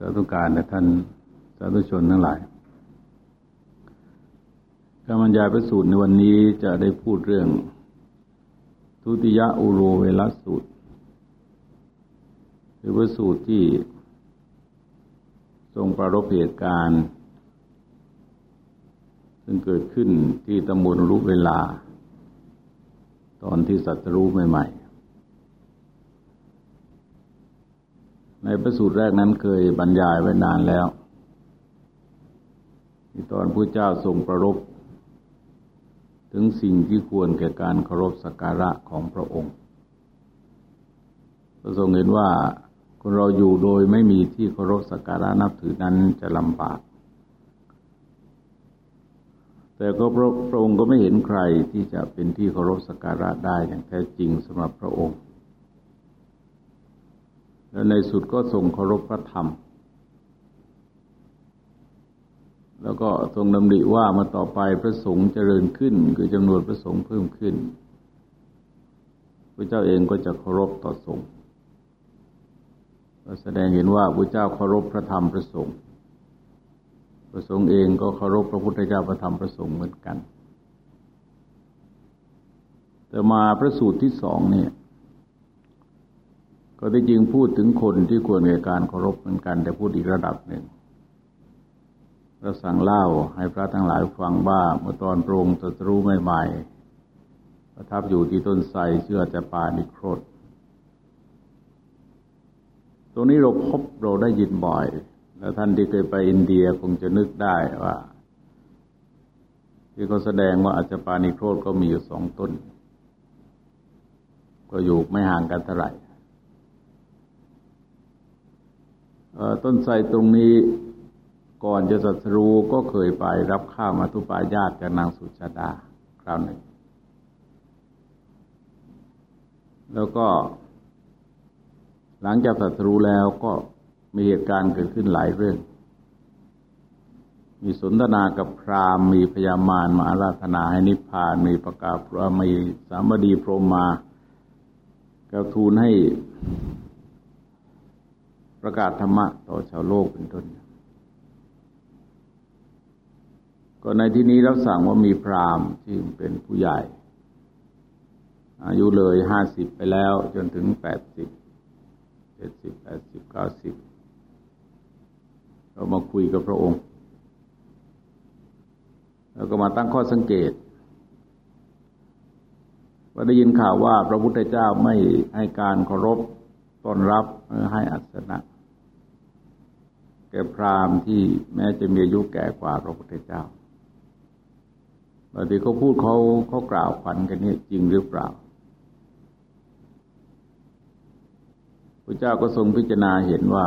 สาธุการและท่านสาธุชนทั้งหลายการบรรยายพระสูตรในวันนี้จะได้พูดเรื่อง ทุติยอุโรเวลสูตรคือพระสูตรที่ทรงประรบเหตุการณ์ ซึ่งเกิดขึ้นที่ตำบลรุเวลา ตอนที่สัตรู้ใหม่ ๆ ในพระสูตรแรกนั้นเคยบรรยายไว้นานแล้วที่ตอนพระเจ้าทรงประรบถึงสิ่งที่ควรแก่การเคารพสักการะของพระองค์พระทรงเห็นว่าคนเราอยู่โดยไม่มีที่เคารพสักการะนับถือนั้นจะลำบาก แต่ก็พระพระองค์ก็ไม่เห็นใครที่จะเป็นที่เคารพสักการะได้อย่างแท้จริงสำหรับพระองค์ แล้วในสุดก็ทรงเคารพพระธรรม แล้วก็ทรงดำริว่ามาต่อไปพระสงฆ์เจริญขึ้น คือจำนวนพระสงฆ์เพิ่มขึ้นพระเจ้าเองก็จะเคารพต่อสงฆ์แสดงเห็นว่าพระเจ้าเคารพพระธรรมพระสงฆ์พระสงฆ์เองก็เคารพพระพุทธเจ้าพระธรรมพระสงฆ์เหมือนกัน แต่มาพระสูตรที่สองเนี่ย ก็ที่จริงพูดถึงคนที่ควรในการเคารพเหมือนกัน แต่พูดอีกระดับหนึ่งเราสั่งเล่าให้พระทั้งหลายฟังว่าเมื่อตอนปรงตรัสรู้ใหม่ๆ ประทับอยู่ที่ต้นไทรเชื่อจะปานิโครธตรงนี้เราพบเราได้ยินบ่อย แล้วท่านที่เคยไปอินเดียคงจะนึกได้ว่า ที่เขาแสดงว่าอาจจะปานิโครธก็มีอยู่สองต้น ก็อยู่ไม่ห่างกันเท่าไหร่ ต้นไทรตรงนี้ก่อนจะสัตรูก็เคยไปรับข้าวมาตุปายาตจากนางสุชาดาคราวหนึ่ง แล้วก็ หลังจากสัตรูแล้วก็มีเหตุการณ์เกิดขึ้นหลายเรื่อง มีสนทนากับพราหมณ์มีพญามารมาอาราธนาให้นิพพาน มีประกาศมีสามดีพรหมมากับทูลให้ ประกาศธรรมะต่อชาวโลกเป็นต้น ก็ในที่นี้รับสั่งว่ามีพราหมณ์ที่เป็นผู้ใหญ่ อายุเลยห้าสิบไปแล้ว จนถึงแปดสิบเจ็ดสิบแปดสิบเก้าสิบเรามาคุยกับพระองค์ แล้วก็มาตั้งข้อสังเกตว่าได้ยินข่าวว่าพระพุทธเจ้าไม่ให้การเคารพ ต้อนรับให้อัศนะแก่พราหมณ์ที่แม้จะมีอายุแก่กว่าพระพุทธเจ้าบางทีเขาพูดเขาเขากล่าวฝันกันนี่จริงหรือเปล่าพระเจ้าก็ทรงพิจารณาเห็นว่า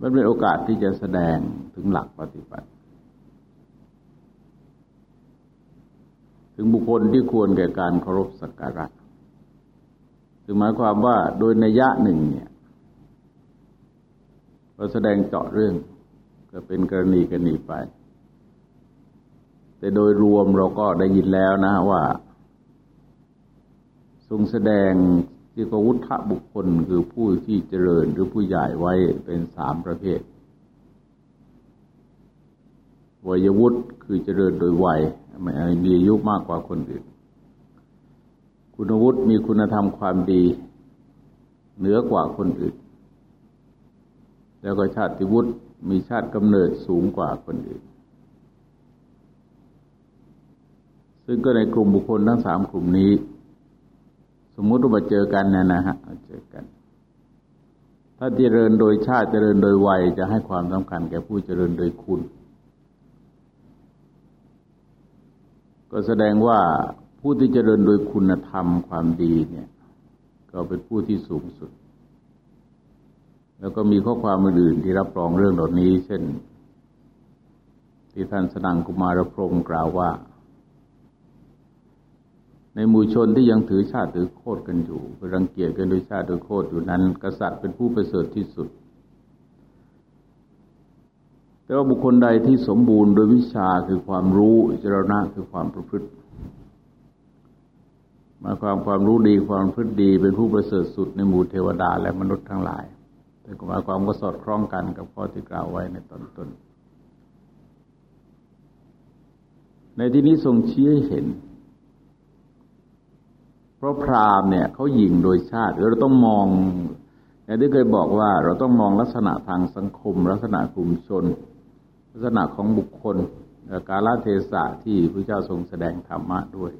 มันเป็นโอกาสที่จะแสดงถึงหลักปฏิบัติ ถึงบุคคลที่ควรแก่การเคารพสักการะ คือหมายความว่าโดยนัยยะหนึ่งเนี่ยเราแสดงเจาะเรื่อง ก็เป็นกรณีกรณีไป แต่โดยรวมเราก็ได้ยินแล้วนะว่า ทรงแสดงที่กวุฒะบุคคลคือผู้ที่เจริญหรือผู้ใหญ่ไว้เป็นสามประเภทวัยวุฒิคือเจริญโดยวัยมีอายุมากกว่าคนอื่น คุณวุฒิมีคุณธรรมความดี เหนือกว่าคนอื่น แล้วก็ชาติวุฒิมีชาติกำเนิดสูงกว่าคนอื่น ซึ่งก็ในกลุ่มบุคคลทั้งสามกลุ่มนี้ สมมติว่ามาเจอกันนะนะฮะเจอกัน ถ้าเจริญโดยชาติเจริญโดยวัยจะให้ความสำคัญแก่ผู้เจริญโดยคุณ ก็แสดงว่า ผู้ที่เจริญโดยคุณธรรมความดีเนี่ย ก็เป็นผู้ที่สูงสุด แล้วก็มีข้อความอื่นที่รับรองเรื่องเหล่านี้ เช่น ที่ท่านสนังกุมารพรมกล่าวว่า ในหมู่ชนที่ยังถือชาติถือโคตกันอยู่รังเกียจกันโดยชาติโดยโคตอยู่นั้น กษัตริย์เป็นผู้ประเสริฐที่สุดแต่ว่าบุคคลใดที่สมบูรณ์โดยวิชาคือความรู้จรณะคือความประพฤติ มาความความรู้ดีความพฤติดีเป็นผู้ประเสริฐสุดในหมู่เทวดาและมนุษย์ทั้งหลายแต่หมายความก็สอดคล้องกันกับข้อที่กล่าวไว้ในตอนต้น ในที่นี้ทรงชี้ให้เห็น เพราะพราหมณ์เนี่ยเขายิงโดยชาติเราต้องมองอย่างที่เคยบอกว่า เราต้องมองลักษณะทางสังคม ลักษณะกลุ่มชน ลักษณะของบุคคลกาลเทศะที่พระเจ้าทรงแสดงธรรมะด้วย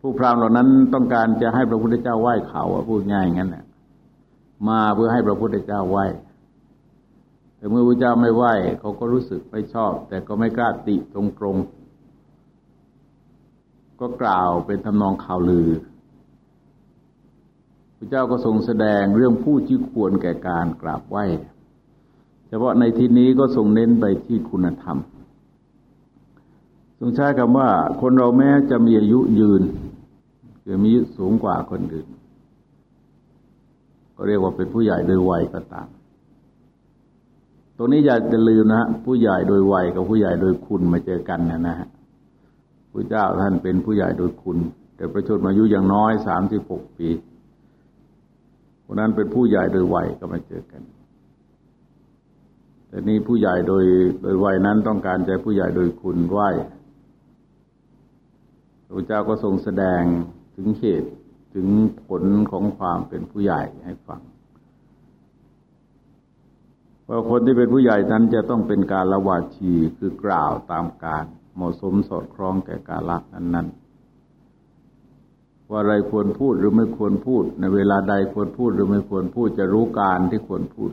ผู้พราหมณ์เหล่านั้นต้องการจะให้พระพุทธเจ้าไหว้เขาพูดง่ายงั้นแหละมาเพื่อให้พระพุทธเจ้าไหว้ แต่เมื่อพระเจ้าไม่ไหว้เขาก็รู้สึกไม่ชอบ แต่ก็ไม่กล้าติตรงๆก็กล่าวเป็นทำนองข่าวลือพระเจ้าก็ทรงแสดงเรื่องผู้ที่ควรแก่การกราบไหว้เฉพาะในที่นี้ก็ทรงเน้นไปที่คุณธรรมทรงใช้คำว่าคนเราแม้จะมีอายุยืน คือมีอายุสูงกว่าคนอื่น ก็เรียกว่าเป็นผู้ใหญ่โดยวัยก็ตาม ตรงนี้อย่าจะลืมนะฮะผู้ใหญ่โดยวัยกับผู้ใหญ่โดยคุณมาเจอกันนะนะฮะพระเจ้าท่านเป็นผู้ใหญ่โดยคุณ แต่ประชดมายุอย่างน้อยสามสิบหกปีคนนั้นเป็นผู้ใหญ่โดยวัยก็มาเจอกันแต่นี้ผู้ใหญ่โดยโดยวัยนั้นต้องการใจผู้ใหญ่โดยคุณไหวพระเจ้าก็ทรงแสดง ถึงเหตุถึงผลของความเป็นผู้ใหญ่ให้ฟังว่าคนที่เป็นผู้ใหญ่นั้นจะต้องเป็นการละวาชีคือกล่าวตามการเหมาะสมสอดคล้องแก่กาลนั้นๆ ว่าอะไรควรพูดหรือไม่ควรพูด ในเวลาใดควรพูดหรือไม่ควรพูดจะรู้การที่ควรพูด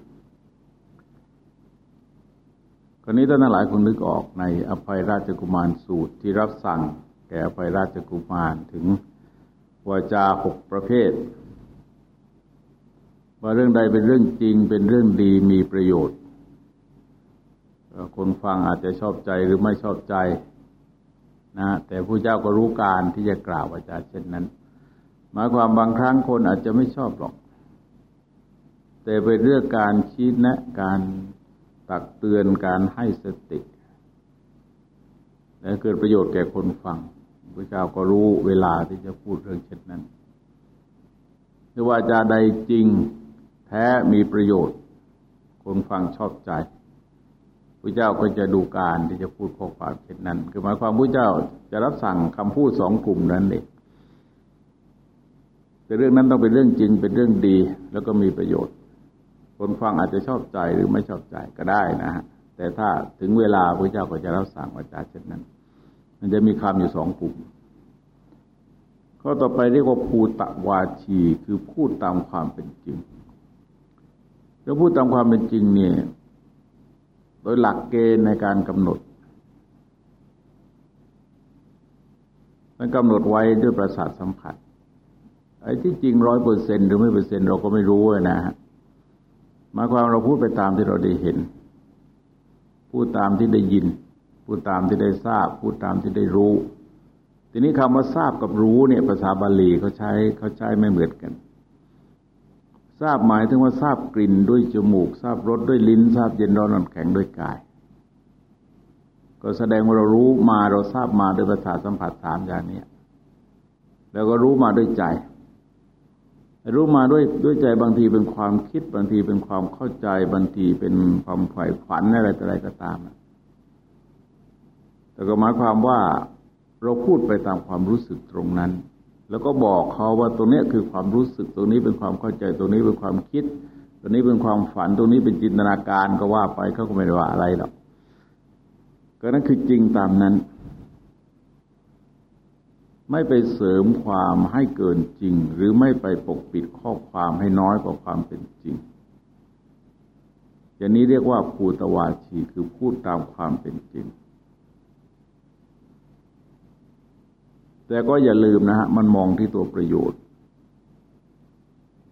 คราวนี้ท่านหลายคงนึกออกในอภัยราชกุมารสูตรที่รับสั่งแก่อภัยราชกุมารถึง วาจาหกประเภท ว่าเรื่องใดเป็นเรื่องจริงเป็นเรื่องดีมีประโยชน์ คนฟังอาจจะชอบใจหรือไม่ชอบใจนะแต่ผู้เจ้าก็รู้การที่จะกล่าววาจาเช่นนั้น หมายความบางครั้งคนอาจจะไม่ชอบหรอก แต่เป็นเรื่องการชี้แนะการตักเตือนการให้สติ และเกิดประโยชน์แก่คนฟัง พระเจ้าก็รู้เวลาที่จะพูดเรื่องเช่นนั้นไม่ว่าจะใดจริงแท้มีประโยชน์ คนฟังชอบใจพระเจ้าก็จะดูการที่จะพูดข้อความเช่นนั้น คือหมายความพระเจ้าจะรับสั่งคำพูดสองกลุ่มนั้นเองแต่เรื่องนั้นต้องเป็นเรื่องจริงเป็นเรื่องดี แล้วก็มีประโยชน์ คนฟังอาจจะชอบใจหรือไม่ชอบใจก็ได้นะฮะแต่ถ้าถึงเวลาพระเจ้าก็จะรับสั่งวาจาเช่นนั้น มันจะมีคำอยู่สองกลุ่มข้อต่อไปเรียกว่าภูตะวาชีคือพูดตามความเป็นจริง แล้วพูดตามความเป็นจริงเนี่ยโดยหลักเกณฑ์ในการกำหนดมันกำหนดไว้ด้วยประสาทสัมผัสไอ้ที่จริงร้อยเปอร์เซ็นหรือไม่เปอร์เซ็นเราก็ไม่รู้นะฮะมาความเราพูดไปตามที่เราได้เห็น พูดตามที่ได้ยิน พูดตามที่ได้ทราบ พูดตามที่ได้รู้ ทีนี้คำว่าทราบกับรู้เนี่ยภาษาบาลีเขาใช้เขาใช้ไม่เหมือนกัน ทราบหมายถึงว่าทราบกลิ่นด้วยจมูก ทราบรสด้วยลิ้น ทราบเย็นร้อนน้ำแข็งด้วยกาย ก็แสดงว่าเรารู้มาเราทราบมาด้วยภาษาสัมผัสสามอย่างนี้แล้วก็รู้มาด้วยใจรู้มาด้วยด้วยใจบางทีเป็นความคิดบางทีเป็นความเข้าใจบางทีเป็นความใฝ่ฝันอะไรต่ออะไรก็ตาม แต่ก็หมายความว่าเราพูดไปตามความรู้สึกตรงนั้น แล้วก็บอกเขาว่าตรงนี้คือความรู้สึกตรงนี้เป็นความเข้าใจตรงนี้เป็นความคิด ตรงนี้เป็นความฝันตรงนี้เป็นจินตนาการก็ว่าไปเขาก็ไม่ได้ว่าอะไรหรอกก็นั่นคือจริงตามนั้น ไม่ไปเสริมความให้เกินจริง หรือไม่ไปปกปิดข้อความให้น้อยกว่าความเป็นจริงอย่างนี้เรียกว่าภูตวาชีคือพูดตามความเป็นจริง แต่ก็อย่าลืมนะฮะมันมองที่ตัวประโยชน์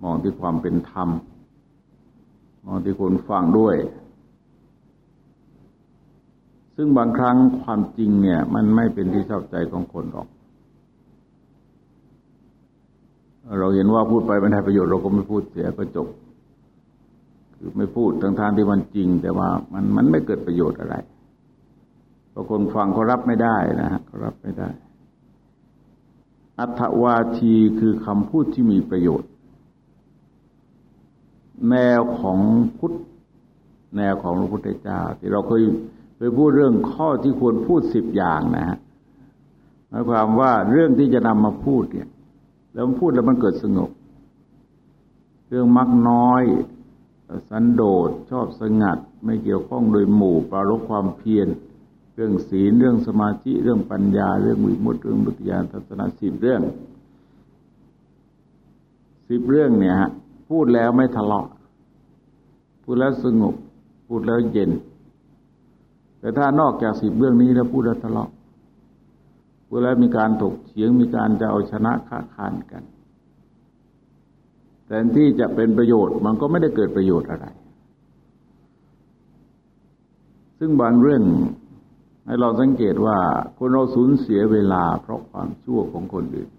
มองที่ความเป็นธรรม มองที่คนฟังด้วย ซึ่งบางครั้งความจริงเนี่ย มันไม่เป็นที่ชอบใจของคนหรอก เราเห็นว่าพูดไปไม่ได้ประโยชน์เราก็ไม่พูดเสียก็จบ คือไม่พูดทั้งทางที่มันจริง แต่ว่ามันมันไม่เกิดประโยชน์อะไรเพราะคนฟังเขารับไม่ได้นะฮะเขารับไม่ได้ อัตวาทีคือคำพูดที่มีประโยชน์ แนวของพุทธแนวของพระพุทธเจ้า ที่เราเคยไปพูดเรื่องข้อที่ควรพูดสิบอย่างนะฮะหมายความว่าเรื่องที่จะนำมาพูดเนี่ยแล้วพูดแล้วมันเกิดสงบเรื่องมักน้อยสันโดษชอบสงัด ไม่เกี่ยวข้องโดยหมู่ปรารบความเพียร เรื่องศีลเรื่องสมาธิเรื่องปัญญา เรื่องวิมุตติเรื่องบุตยานทัศนสิบเรื่องสิบเรื่องเนี่ยฮะพูดแล้วไม่ทะเลาะ พูดแล้วสงบ พูดแล้วเย็น แต่ถ้านอกจากสิบเรื่องนี้แล้วพูดแล้วทะเลาะพูดแล้วมีการถกเถียงมีการจะเอาชนะค้าคานกันแต่ที่จะเป็นประโยชน์มันก็ไม่ได้เกิดประโยชน์อะไร ซึ่งบางเรื่อง ให้เราสังเกตว่าคนเราสูญเสียเวลาเพราะความชั่วของคนอื่น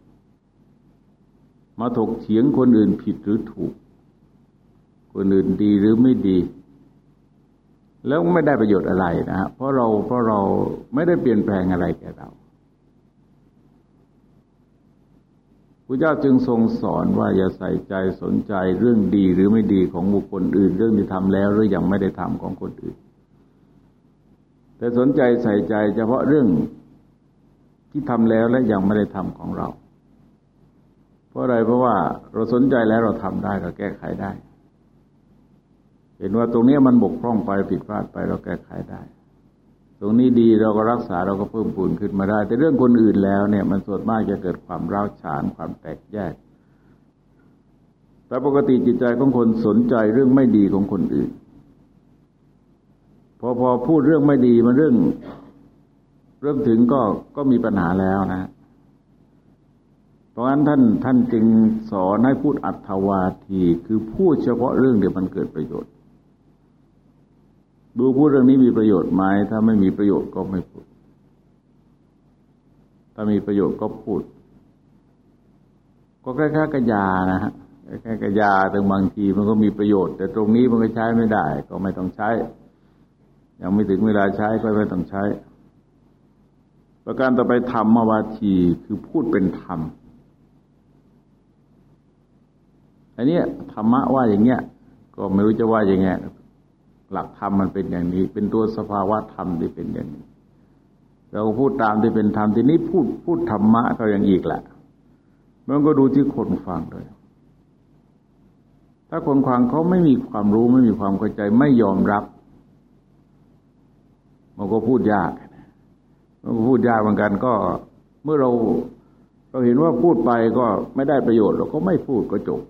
มาถกเถียงคนอื่นผิดหรือถูก คนอื่นดีหรือไม่ดี แล้วไม่ได้ประโยชน์อะไรนะเพราะเราเพราะเราไม่ได้เปลี่ยนแปลงอะไรแก่เราพระเจ้าจึงทรงสอนว่าอย่าใส่ใจสนใจเรื่องดีหรือไม่ดีของบุคคลอื่น เรื่องที่ทำแล้วหรือยังไม่ได้ทำของคนอื่น แต่สนใจใส่ใจเฉพาะเรื่องที่ทำแล้วและยังไม่ได้ทำของเรา เพราะอะไรเพราะว่าเราสนใจแล้วเราทำได้เราแก้ไขได้ เห็นว่าตรงนี้มันบกพร่องไปผิดพลาดไปเราแก้ไขได้ ตรงนี้ดีเราก็รักษาเราก็เพิ่มปูนขึ้นมาได้ แต่เรื่องคนอื่นแล้วเนี่ย มันส่วนมากจะเกิดความร้าวฉานความแตกแยกแต่ปกติจิตใจของคนสนใจเรื่องไม่ดีของคนอื่น อพอพูดเรื่องไม่ดีมันเรื่อง เรื่องถึงก็ก็มีปัญหาแล้วนะ เพราะฉะนั้นท่านท่านจึงสอนให้พูดอัตวาทีคือพูดเฉพาะเรื่องเดียวมันเกิดประโยชน์ ดูพูดเรื่องนี้มีประโยชน์ไหมถ้าไม่มีประโยชน์ก็ไม่พูด ถ้ามีประโยชน์ก็พูด ก็แค่ๆกระยานะฮะแค่กระยาแต่บางทีมันก็มีประโยชน์ แต่ตรงนี้มันก็ใช้ไม่ได้ ก็ไม่ต้องใช้ ยังไม่ถึงเวลาใช้ก็ไม่ต้องใช้ ประการต่อไปธรรมวาทีคือพูดเป็นธรรมอันนี้ธรรมะว่าอย่างเงี้ย ก็ไม่รู้จะว่าอย่างไงหลักธรรมมันเป็นอย่างนี้ เป็นตัวสภาวะธรรมที่เป็นอย่างนี้ เราพูดตามที่เป็นธรรมทีนี้พูดพูดธรรมะก็อย่างอีกแหละมันก็ดูที่คนฟังด้วยถ้าคนฟังเขาไม่มีความรู้ไม่มีความเข้าใจไม่ยอมรับ มันก็พูดยากมันก็พูดยากเหมือนกัน ก็เมื่อเราเราเห็นว่าพูดไปก็ไม่ได้ประโยชน์ เราก็ไม่พูดก็จบ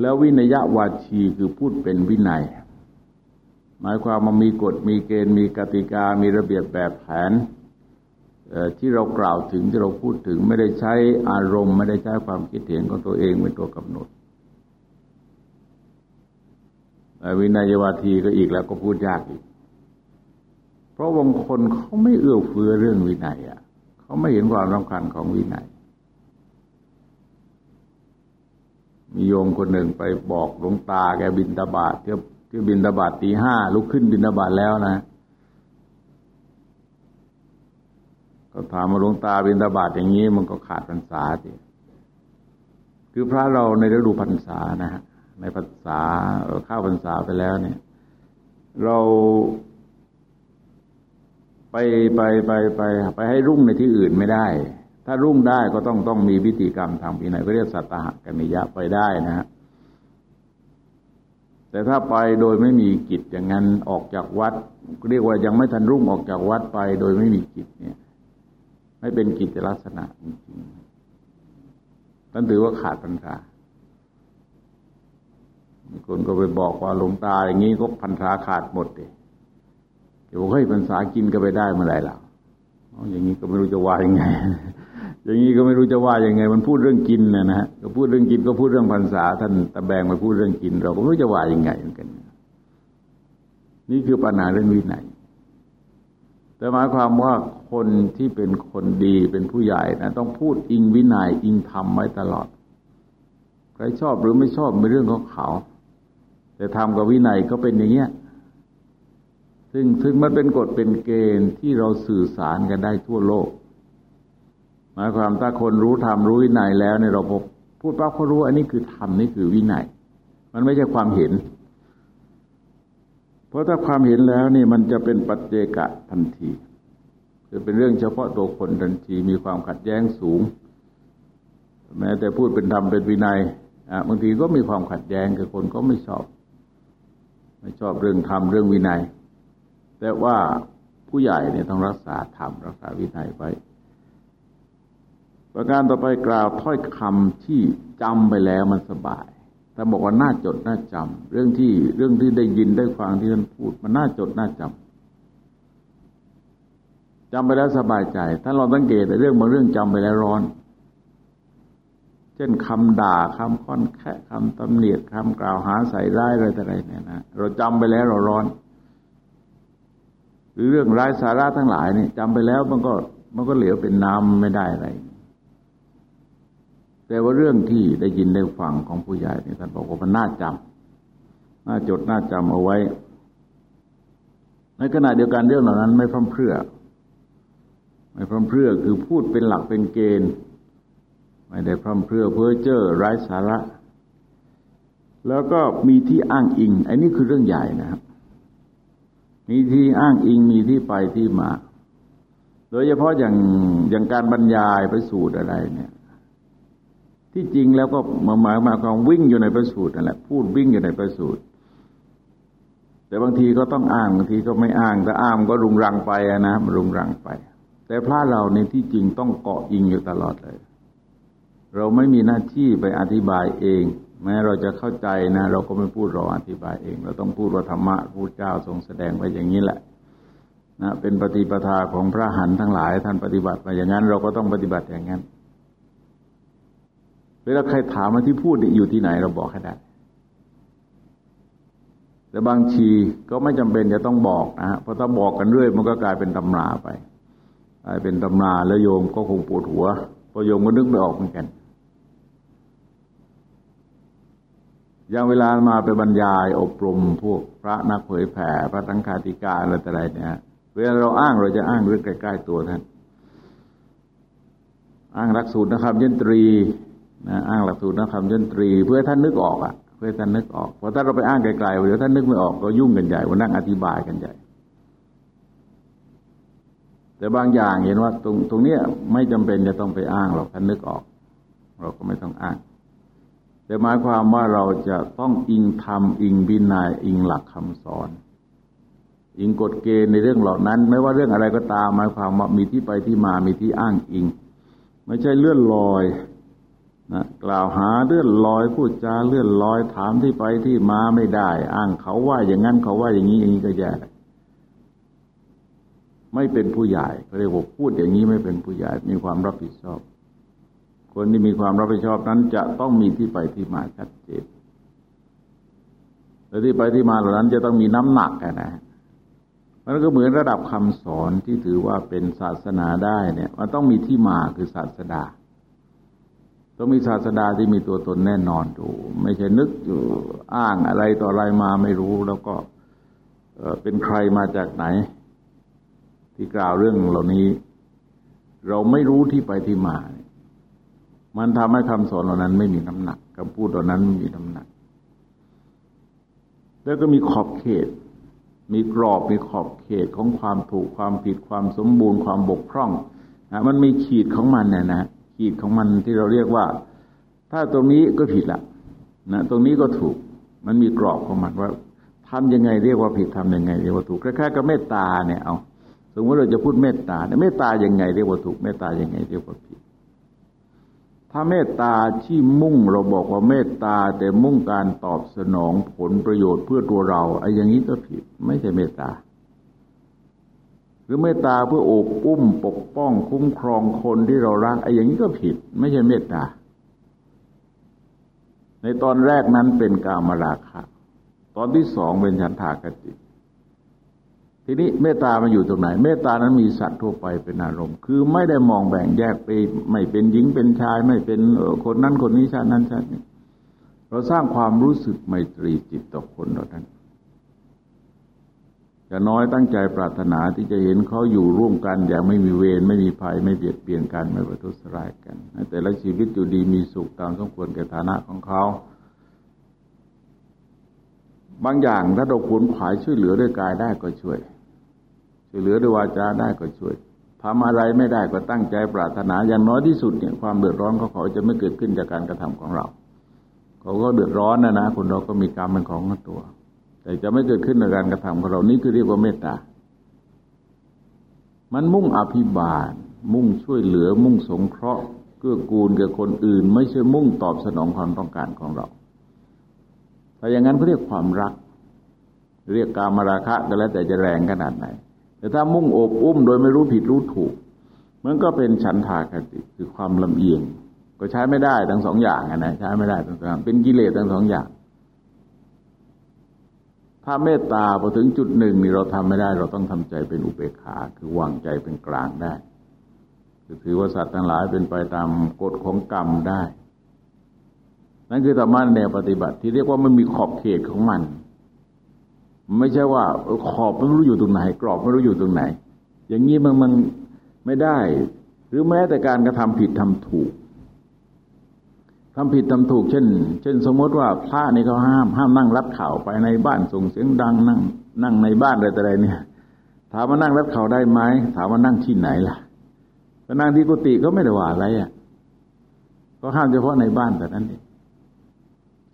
แล้ววินัยวาชีคือพูดเป็นวินัย หมายความว่ามีกฎมีเกณฑ์มีกติกา มีระเบียบแบบแผนที่เรากล่าวถึงที่เราพูดถึงไม่ได้ใช้อารมณ์ ไม่ได้ใช้ความคิดเห็นของตัวเองเป็นตัวกำหนด วินัยวาทีก็อีกแล้วก็พูดยากอีก เพราะบางคนเขาไม่เอื้อเฟื้อเรื่องวินัยอะ เขาไม่เห็นความสำคัญของวินัย มีโยมคนหนึ่งไปบอกหลวงตาแกบินตาบาทเที่ยวเที่ยวบินตาบาทตีห้าลุกขึ้นบินตาบาทแล้วนะก็ถามมาหลวงตาบินตาบาทอย่างนี้ มันก็ขาดพรรษาสิคือพระเราในฤดูพรรษานะฮะ ในพรรษาเข้าพรรษาไปแล้วเนี่ย เราไปไปไปไปไปให้รุ่งในที่อื่นไม่ได้ ถ้ารุ่งได้ก็ต้องต้องมีพิธีกรรมทางปีไหนก็เรียกสัตหกนิยะไปได้นะฮะแต่ถ้าไปโดยไม่มีกิจอย่างนั้นออกจากวัด เรียกว่ายังไม่ทันรุ่งออกจากวัดไปโดยไม่มีกิจเนี่ย ไม่เป็นกิจลักษณะจริงๆท่านถือว่าขาดปัญญา คนก็ไปบอกว่าหลวงตาอย่างนี้ก็พันธาขาดหมดเลยเดี๋ยวเฮ้ยพรรษากินก็ไปได้เมื่อไหร่ล่ะอย่างนี้ก็ไม่รู้จะว่ายังไง อย่างนี้ก็ไม่รู้จะว่ายังไง มันพูดเรื่องกินนะนะฮะก็พูดเรื่องกินก็พูดเรื่องพรรษา ท่านตะแบงมาพูดเรื่องกิน เราก็ไม่รู้จะว่ายังไงเหมือนกัน นี่คือปัญหาเรื่องวินัยแต่หมายความว่าคนที่เป็นคนดีเป็นผู้ใหญ่นะต้องพูดอิงวินัยอิงธรรมไว้ตลอด ใครชอบหรือไม่ชอบเป็นเรื่องของเขา แต่ทำกับวินัยก็เป็นอย่างเงี้ยซึ่งซึ่งมันเป็นกฎเป็นเกณฑ์ที่เราสื่อสารกันได้ทั่วโลก หมายความถ้าคนรู้ธรรมรู้วินัยแล้วเนี่ยเราพบพูดปั๊บเขารู้อันนี้คือธรรมนี่คือวินัย มันไม่ใช่ความเห็น เพราะถ้าความเห็นแล้วนี่มันจะเป็นปัจเจกะทันทีจะเป็นเรื่องเฉพาะตัวคนทันทีมีความขัดแย้งสูง แม้แต่พูดเป็นธรรมเป็นวินัยบางทีก็มีความขัดแย้งกับคนก็ไม่ชอบ ไม่ชอบเรื่องธรรมเรื่องวินัย แต่ว่าผู้ใหญ่เนี่ยต้องรักษาธรรมรักษาวินัยไว้ ประการต่อไปกล่าวถ้อยคำที่จำไปแล้วมันสบายถ้าบอกว่าน่าจดน่าจำเรื่องที่เรื่องที่ได้ยินได้ฟังที่ท่านพูด มันน่าจดน่าจำจำไปแล้วสบายใจ ถ้าเราสังเกตแต่เรื่องบางเรื่องจำไปแล้วร้อน ช่นคำด่าคำค่อนแค่คำตำเนียดคำกล่าวหาใส่ร้ายอะไรต่ออะไรเนี่ยนะเราจำไปแล้วเราร้อน หรือเรื่องร้ายสาระทั้งหลายเนี่ยจำไปแล้วมันก็มันก็เหลวเป็นน้ำไม่ได้อะไร แต่ว่าเรื่องที่ได้ยินได้ฟังของผู้ใหญ่เนี่ยท่านบอกว่ามันน่าจำน่าจดน่าจำเอาไว้ ในขณะเดียวกันเรื่องเหล่านั้น ไม่พร่ำเพรื่อ ไม่พร่ำเพรื่อคือพูดเป็นหลักเป็นเกณฑ์ ไม่ได้พร่ำเพรื่อเพื่อเจ้อไร้สาระ แล้วก็มีที่อ้างอิงไอ้นี่คือเรื่องใหญ่นะครับ มีที่อ้างอิงมีที่ไปที่มา โดยเฉพาะอย่างอย่างการบรรยายไปสูตรอะไรเนี่ย ที่จริงแล้วก็มาหมายมาความวิ่งอยู่ในประสูตรนั่นแหละพูดวิ่งอยู่ในประสูตรแต่บางทีก็ต้องอ้างบางทีก็ไม่อ้างถ้าอ้างก็รุงรังไปนะมันรุงรังไป แต่พระเราในที่จริงต้องเกาะอิงอยู่ตลอดเลย เราไม่มีหน้าที่ไปอธิบายเอง แม้เราจะเข้าใจนะ เราก็ไม่พูดเราอธิบายเอง เราต้องพูดว่าธรรมะพูดเจ้าทรงแสดงไปอย่างนี้แหละนะเป็นปฏิปทาของพระหันทั้งหลาย ท่านปฏิบัติมาอย่างนั้น เราก็ต้องปฏิบัติอย่างนั้น เวลาใครถามมาที่พูดอยู่ที่ไหน เราบอกให้ได้แต่บางทีก็ไม่จำเป็นจะต้องบอกนะฮะเพราะถ้าบอกกันเรื่อย มันก็กลายเป็นตำราไปกลายเป็นตำราแล้วโยมก็คงปวดหัวพอโยมก็นึกไม่ออกเหมือนกัน อย่างเวลามาไปบรรยายอบรมพวกพระนักเผยแผ่ พระสังฆาธิกาอะไรต่ออะไรเนี่ยเวลาเราอ้างเราจะอ้างเรื่องใกล้ ๆ ตัวท่านอ้างหลักสูตรนะครับยนตรีนะอ้างหลักสูตรนะครับยนตรี เพื่อท่านนึกออกอะ เพื่อท่านนึกออกเพราะถ้าเราไปอ้างไกลๆเดี๋ยวท่านนึกไม่ออกก็ยุ่งกันใหญ่วันนั่งอธิบายกันใหญ่ แต่บางอย่างเห็นว่า ตรงตรงเนี้ยไม่จำเป็นจะต้องไปอ้างหรอกท่านนึกออก เราก็ไม่ต้องอ้าง แต่หมายความว่าเราจะต้องอิงธรรมอิงบินายอิงหลักคำสอน อิงกฎเกณฑ์ในเรื่องเหล่านั้น ไม่ว่าเรื่องอะไรก็ตามหมายความว่ามีที่ไปที่มามีที่อ้างอิง ไม่ใช่เลื่อนลอยนะกล่าวหาเลื่อนลอยพูดจาเลื่อนลอยถามที่ไปที่มาไม่ได้ อ้างเขาว่าอย่างนั้นเขาว่าอย่างนี้อย่างนี้ก็แย่ไม่เป็นผู้ใหญ่เขาเรียกว่าพูดอย่างนี้ไม่เป็นผู้ใหญ่มีความรับผิดชอบ คนที่มีความรับผิดชอบนั้นจะต้องมีที่ไปที่มาชัดเจนและที่ไปที่มาเหล่านั้นจะต้องมีน้ำหนักนะมันก็เหมือนระดับคำสอนที่ถือว่าเป็นศาสนาได้เนี่ยมันต้องมีที่มาคือศาสดาต้องมีศาสดาที่มีตัวตนแน่นอนดูไม่ใช่นึกอยู่อ้างอะไรต่ออะไรมาไม่รู้แล้วก็เป็นใครมาจากไหน ที่กล่าวเรื่องเหล่านี้ เราไม่รู้ที่ไปที่มา มันทำให้คำสอนเหล่านั้น ไม่มีน้ำหนักคำพูดเหล่านั้นไม่มีน้ำหนัก แล้วก็มีขอบเขต มีกรอบมีขอบเขตของความถูกความผิดความสมบูรณ์ความบกพร่องนะมันมีขีดของมันเนี่ยนะขีดของมันที่เราเรียกว่า ถ้าตรงนี้ก็ผิดละนะตรงนี้ก็ถูก มันมีกรอบของมันว่าทำยังไงเรียกว่าผิดทำยังไงเรียกว่าถูกคล้ายๆกับเมตตาเนี่ยเอาสมมติเราจะพูดเมตตาเนี่ยเมตตายังไงเรียกว่าถูกเมตตายังไงเรียกว่าผิด ถ้าเมตตาที่มุ่งเราบอกว่าเมตตาแต่มุ่งการตอบสนองผลประโยชน์เพื่อตัวเราไอ้อย่างนี้ก็ผิด ไม่ใช่เมตตา หรือเมตตาเพื่อโอบอุ้มปกป้องคุ้มครองคนที่เรารักไอ้อย่างนี้ก็ผิด ไม่ใช่เมตตา ในตอนแรกนั้นเป็นกามราคะ ตอนที่สองเป็นฉันทากติ ทีนี้เมตตามันอยู่ตรงไหน เมตตานั้นมีสัตว์ทั่วไปเป็นอารมณ์ คือไม่ได้มองแบ่งแยกไป ไม่เป็นหญิงเป็นชาย ไม่เป็นคนนั้นคนนี้ชาตินั้นชาตินี้เราสร้างความรู้สึกไมตรีจิตต่อคนเรานั้นจะน้อยตั้งใจปรารถนาที่จะเห็นเขาอยู่ร่วมกัน อย่างไม่มีเวรไม่มีภัยไม่เบียดเบียนกันไม่ประทุษร้ายกันแต่ละชีวิตอยู่ดีมีสุขตามสมควรแก่ฐานะของเขา บางอย่างถ้าเราขวนขวายช่วยเหลือด้วยกายได้ก็ช่วย ช่วยเหลือด้วยวาจาได้ก็ช่วยทำอะไรไม่ได้ก็ตั้งใจปรารถนาอย่างน้อยที่สุดเนี่ยความเดือดร้อนของเขาจะไม่เกิดขึ้นจากการกระทำของเรา เขาก็เดือดร้อนนะนะคนเราก็มีกรรมเป็นของตัว แต่จะไม่เกิดขึ้นในการกระทำของเรานี่คือเรียกว่าเมตตา มันมุ่งอภิบาล มุ่งช่วยเหลือ มุ่งสงเคราะห์เกื้อกูลแก่คนอื่น ไม่ใช่มุ่งตอบสนองความต้องการของเรา แต่อย่างนั้นเขาเรียกความรัก เรียกการมาราคะก็แล้วแต่จะแรงขนาดไหน แต่ถ้ามุ่งโอบอุ้มโดยไม่รู้ผิดรู้ถูก มันก็เป็นฉันทาคติคือความลำเอียง ก็ใช้ไม่ได้ทั้งสองอย่างนะใช้ไม่ได้ทั้งสองเป็นกิเลสทั้งสองอย่าง ถ้าเมตตาพอถึงจุดหนึ่งนี่เราทำไม่ได้ เราต้องทำใจเป็นอุเบกขา คือวางใจเป็นกลางได้คือถือว่าสัตว์ทั้งหลายเป็นไปตามกฎของกรรมได้ นั่นคือธรรมะแนวปฏิบัติ ที่เรียกว่ามันมีขอบเขตของมัน ไม่ใช่ว่าขอบไม่รู้อยู่ตรงไหน กรอบไม่รู้อยู่ตรงไหน อย่างนี้มันมันไม่ได้ หรือแม้แต่การกระทำผิดทำถูกทำผิดทำถูก เช่น เช่น สมมติว่าพระนี่เขาห้ามห้ามนั่งรับข่าวไปในบ้านส่งเสียงดังนั่ง นั่งในบ้านอะไรแต่ไรเนี่ย ถามว่านั่งรับข่าวได้ไหมถามว่านั่งที่ไหนล่ะก็นั่งที่กุฏิก็ไม่ได้ว่าอะไรอะก็ห้ามเฉพาะในบ้านแต่นั้นเอง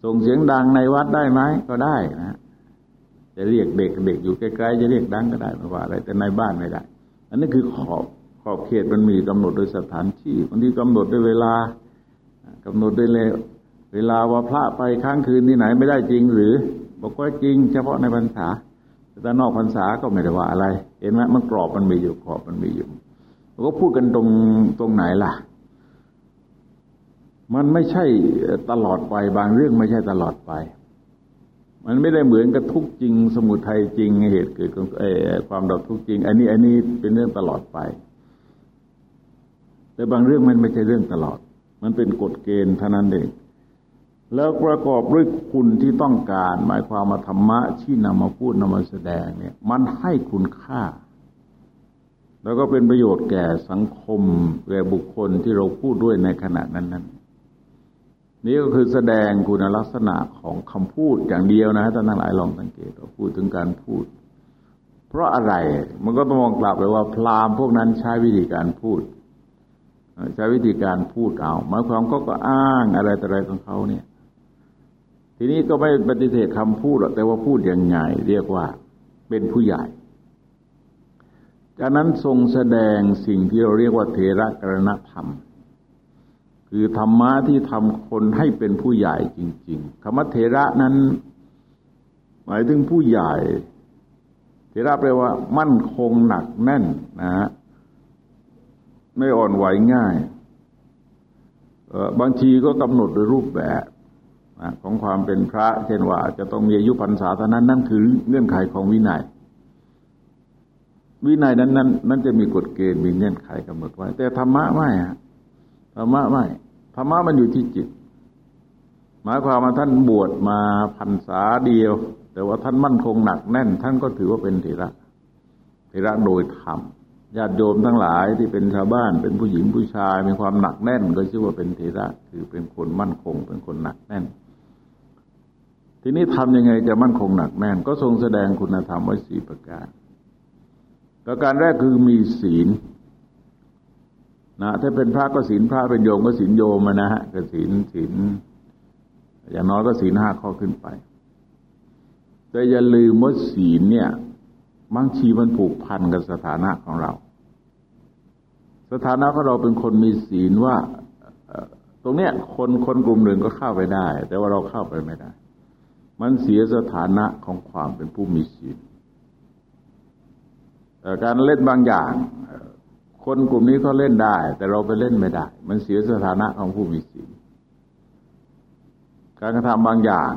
ส่งเสียงดังในวัดได้ไหมก็ได้นะจะเรียกเด็กเด็กอยู่ใกล้ๆจะเรียกดังก็ได้ไม่ว่าอะไรแต่ในบ้านไม่ได้ อันนี้คือขอบขอบเขตมันมีกำหนดโดยสถานที่บางทีกำหนดด้วยเวลากำหนดด้วยเลเวลาว่าพระไปค้างคืนที่ไหนไม่ได้จริงหรือ บอกว่าจริง เฉพาะในพรรษาแต่นอกพรรษาก็ไม่ได้ว่าอะไร เห็นไหมมันกรอบมันมีอยู่ขอบมันมีอยู่เราก็พูดกันตรงตรงไหนล่ะ มันไม่ใช่ตลอดไปบางเรื่องไม่ใช่ตลอดไป มันไม่ได้เหมือนกับทุกจริง สมุทัยจริงเหตุเกิดของความดับทุกจริง อันนี้อันนี้เป็นเรื่องตลอดไป แต่บางเรื่องมันไม่ใช่เรื่องตลอด มันเป็นกฎเกณฑ์เท่านั้นเองแล้วประกอบด้วยคุณที่ต้องการ หมายความมาธรรมะที่นำมาพูดนำมาแสดงเนี่ย มันให้คุณค่า แล้วก็เป็นประโยชน์แก่สังคมแก่บุคคลที่เราพูดด้วยในขณะนั้นนั้น นี่ก็คือแสดงคุณลักษณะของคำพูดอย่างเดียวนะท่านทั้งหลายลองสังเกตเราพูดถึงการพูด เพราะอะไรมันก็ต้องมองกลับไปว่าพราหมณ์พวกนั้นใช้วิธีการพูดใช้วิธีการพูดเอาหมายความก็ก็อ้างอะไรแต่อะไรของเขาเนี่ย ทีนี้ก็ไม่ปฏิเสธคำพูดหรอกแต่ว่าพูดยังไงเรียกว่าเป็นผู้ใหญ่ จากนั้นทรงแสดงสิ่งที่เราเรียกว่าเทระกรณธรรม คือธรรมะที่ทำคนให้เป็นผู้ใหญ่จริงๆคำว่าเทระนั้น หมายถึงผู้ใหญ่ เทระแปลว่า มั่นคงหนักแน่นนะฮะไม่อ่อนไหวง่าย บางทีก็กำหนดโดยรูปแบบของความเป็นพระ เช่นว่า จะต้องมีอายุพรรษาเท่านั้นนั่นคือเงื่อนไขของวินัย วินัยนั้นนั้นนั้นจะมีกฎเกณฑ์มีเงื่อนไขกำหนดไว้ แต่ธรรมะไม่ฮะธรรมะไม่ ธรรมะมันอยู่ที่จิต หมายความว่าท่านบวชมาพรรษาเดียว แต่ว่าท่านมั่นคงหนักแน่น ท่านก็ถือว่าเป็นเถระเถระโดยธรรมญาติโยมทั้งหลายที่เป็นชาวบ้านเป็นผู้หญิงผู้ชาย มีความหนักแน่น ก็ชื่อว่าเป็นเถระคือเป็นคนมั่นคง เป็นคนหนักแน่น ทีนี้ทำยังไงจะมั่นคงหนักแน่น ก็ทรงแสดงคุณธรรมไว้สี่ประการประการแรกคือมีศีล นะถ้าเป็นพระก็ศีลพระเป็นโยมก็ศีลโยมนะฮะก็ศีลศีลอย่างน้อยก็ศีลห้าข้อขึ้นไป แต่อย่าลืมว่าศีลเนี่ยบางทีมันผูกพันกับสถานะของเรา สถานะของเราเป็นคนมีศีลว่าตรงเนี้ยคนคนกลุ่มหนึ่งก็เข้าไปได้ แต่ว่าเราเข้าไปไม่ได้ มันเสียสถานะของความเป็นผู้มีศีลการเล่นบางอย่าง คนกลุ่มนี้เขาเล่นได้ แต่เราไปเล่นไม่ได้ มันเสียสถานะของผู้มีศีลการกระทำบางอย่าง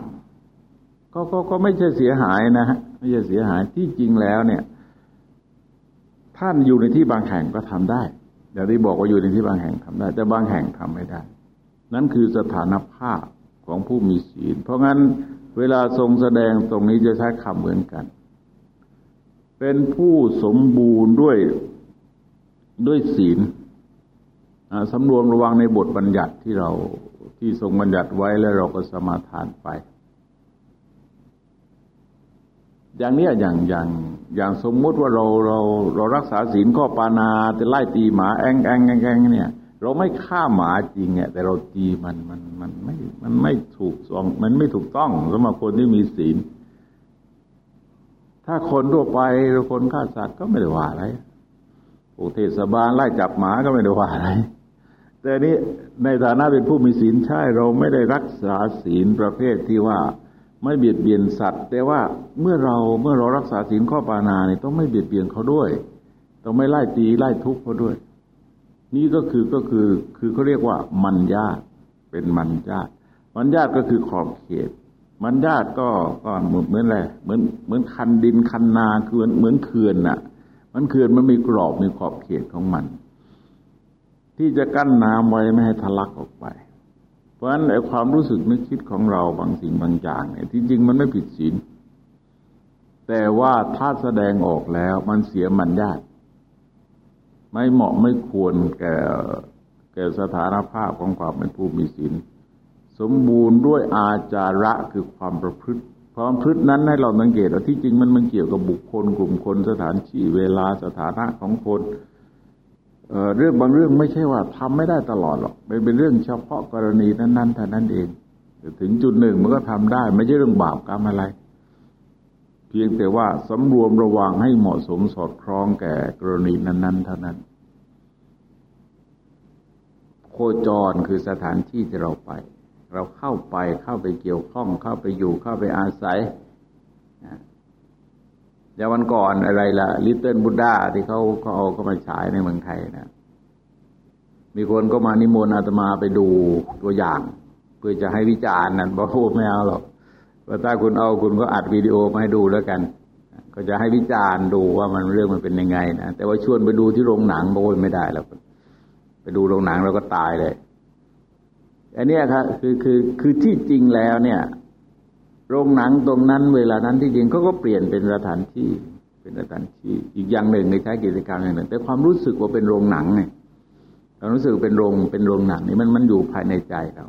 ก็ก็ก็ไม่ใช่เสียหายนะฮะไม่ใช่เสียหายที่จริงแล้วเนี่ย ท่านอยู่ในที่บางแห่งก็ทำได้อย่างที่บอกว่าอยู่ในที่บางแห่งทำได้ แต่บางแห่งทำไม่ได้ นั่นคือสถานภาพของผู้มีศีล เพราะงั้นเวลาทรงแสดงตรงนี้จะใช้คำเหมือนกัน เป็นผู้สมบูรณ์ด้วย ด้วยศีลสำรวมระวังในบทบัญญัติที่เราที่ทรงบัญญัติไว้แล้วเราก็สมาทานไป อย่างนี้อย่างอย่างอย่างสมมุติว่าเราเราเรารักษาศีลข้อปานาจะไล่ตีหมาแองแองแองแองเนี่ย เราไม่ฆ่าหมาจริงเนี่ยแต่เราตีมันมันมันไม่มันไม่ถูกต้องมันไม่ถูกต้องสำหรับคนที่มีศีล ถ้าคนทั่วไปหรือคนฆ่าสัตว์ก็ไม่ได้ว่าอะไร โอเทศบาลไล่จับหมาก็ไม่ได้ว่าอะไร แต่นี้ในฐานะเป็นผู้มีศีลใช่เราไม่ได้รักษาศีลประเภทที่ว่าไม่เบียดเบียนสัตว์ แต่ว่าเมื่อเราเมื่อเรารักษาศีลข้อปานาเนี่ยต้องไม่เบียดเบียนเขาด้วย ต้องไม่ไล่ตีไล่ทุบเขาด้วย นี่ก็คือก็คือคือเขาเรียกว่ามันญาตเป็นมันญาตมันญาตก็คือขอบเขต มันญาตก็ก็เหมือนเหมือนอะไรเหมือนเหมือนคันดินคันนาคือเหมือนเขื่อนน่ะ มันเขื่อนมันมีกรอบมีขอบเขตของมัน ที่จะกั้นน้ำไว้ไม่ให้ทะลักออกไป เพราะฉะนั้นไอ้ความรู้สึกนึกคิดของเราบางสิ่งบางอย่างเนี่ยที่จริงมันไม่ผิดศีลแต่ว่าถ้าแสดงออกแล้วมันเสียมันญาติไม่เหมาะไม่ควรแก่แก่สถานภาพของความเป็นผู้มีศีลสมบูรณ์ด้วยอาจาระคือความประพฤติ ความพฤตินั้นให้เราสังเกตว่าที่จริงมันมันเกี่ยวกับบุคคลกลุ่มคนสถานที่เวลาสถานะของคนเเรื่องบางเรื่องไม่ใช่ว่าทำไม่ได้ตลอดหรอกเป็นเป็นเรื่องเฉพาะกรณีนั้นๆเท่านั้นเองถึงจุดหนึ่งมันก็ทำได้ ไม่ใช่เรื่องบาปกรรมอะไร เพียงแต่ว่าสำรวมระวังให้เหมาะสมสอดคล้องแก่กรณีนั้น ๆ เท่านั้น โคจรคือสถานที่ที่เราไป เราเข้าไปเข้าไปเกี่ยวข้องเข้าไปอยู่เข้าไปอาศัยอย่างวันก่อนอะไรล่ะลิตเติ้ลบุดดาที่เขาเขาเอาก็มาฉายในเมืองไทยนะมีคนก็มานิมนต์อาตมาไปดูตัวอย่าง เพื่อจะให้วิจารณ์นั่นบอกโอ้ไม่เอาหรอกว่าถ้าคุณเอาคุณก็อัดวิดีโอมาให้ดูแล้วกัน ก็จะให้วิจารณ์ดูว่ามันเรื่องมันเป็นยังไงนะแต่ว่าชวนไปดูที่โรงหนังโอ้ยไม่ได้แล้วไปดูโรงหนังเราก็ตายเลย อันนี้ครับคือคือคือที่จริงแล้วเนี่ย โรงหนังตรงนั้น เวลานั้นที่จริงเขาก็เปลี่ยนเป็นสถานที่ เป็นสถานที่ อีกอย่างหนึ่งในใช้กิจกรรมอย่างหนึ่ง แต่ความรู้สึกว่าเป็นโรงหนังเนี่ยความรู้สึกเป็นโรงเป็นโรงหนังนี่มันมันอยู่ภายในใจเรา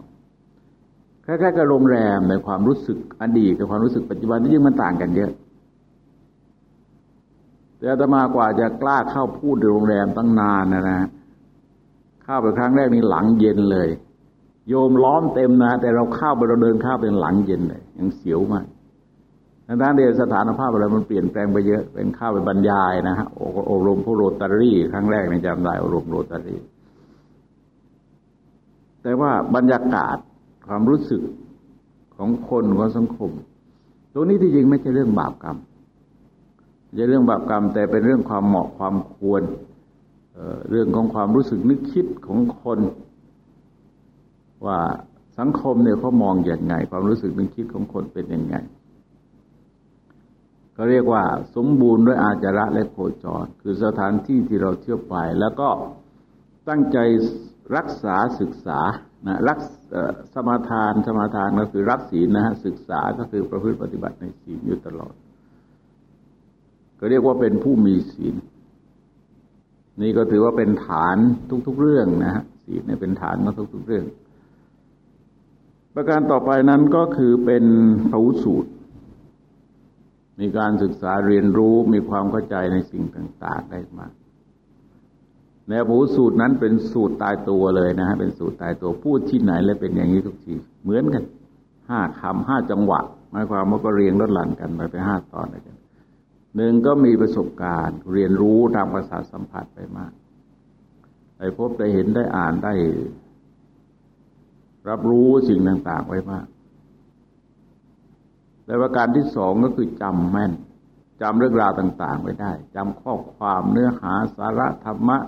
คล้ายๆกับโรงแรมในความรู้สึกอดีตกับความรู้สึกปัจจุบันที่ยิ่งมันต่างกันเยอะแต่อาตมากว่าจะกล้าเข้าพูดในโรงแรมตั้งนานนะนะเข้าไปครั้งแรกนี่หลังเย็นเลย โยมล้อมเต็มนะ แต่เราเข้าไปเราเดินเข้าเป็นหลังเย็นเลยยังเสียวมากดังนั้นเดียสถานภาพอะไรมันเปลี่ยนแปลงไปเยอะเป็นข้าวไปบรรยายนะฮะอบรมผู้โรตารี่ครั้งแรกในจำได้อบรมโรตารี่แต่ว่าบรรยากาศความรู้สึกของคนของสังคม ตรงนี้ที่จริงไม่ใช่เรื่องบาปกรรมไม่ใช่เรื่องบาปกรรม แต่เป็นเรื่องความเหมาะความควรเเรื่องของความรู้สึกนึกคิดของคน ว่าสังคมเนี่ยเขามองอย่างไง ความรู้สึกนึกคิดของคนเป็นยังไงก็เรียกว่าสมบูรณ์ด้วยอาจาระและโคจร คือสถานที่ที่เราเที่ยวไป แล้วก็ตั้งใจรักษาศึกษานะรักสมาทานสมาทานก็คือรักศีลนะฮะศึกษาก็คือประพฤติปฏิบัติในศีลอยู่ตลอด ก็เรียกว่าเป็นผู้มีศีล นี่ก็ถือว่าเป็นฐานทุก ๆ เรื่องนะฮะศีลเนี่ยเป็นฐานของทุก ๆ เรื่อง ประการต่อไปนั้นก็คือเป็นพระสูตร มีการศึกษาเรียนรู้มีความเข้าใจในสิ่งต่าง ๆ ได้มากในอภูสูตรนั้นเป็นสูตรตายตัวเลยนะฮะเป็นสูตรตายตัวพูดที่ไหนและเป็นอย่างนี้ทุกทีเหมือนกันห้าคำห้าจังหวะหมายความว่าก็เรียงลดหลั่นกันไปไปห้าตอนกันหนึ่งก็มีประสบการณ์ เรียนรู้ทางภาษาสัมผัสไปมากได้พบได้เห็นได้อ่านได้ รับรู้สิ่งต่างๆไว้มากแต่ประการที่สองก็คือจำแม่นจำเรื่องราวต่าง ๆ ไว้ได้จำข้อความเนื้อหาสาระธรรมะ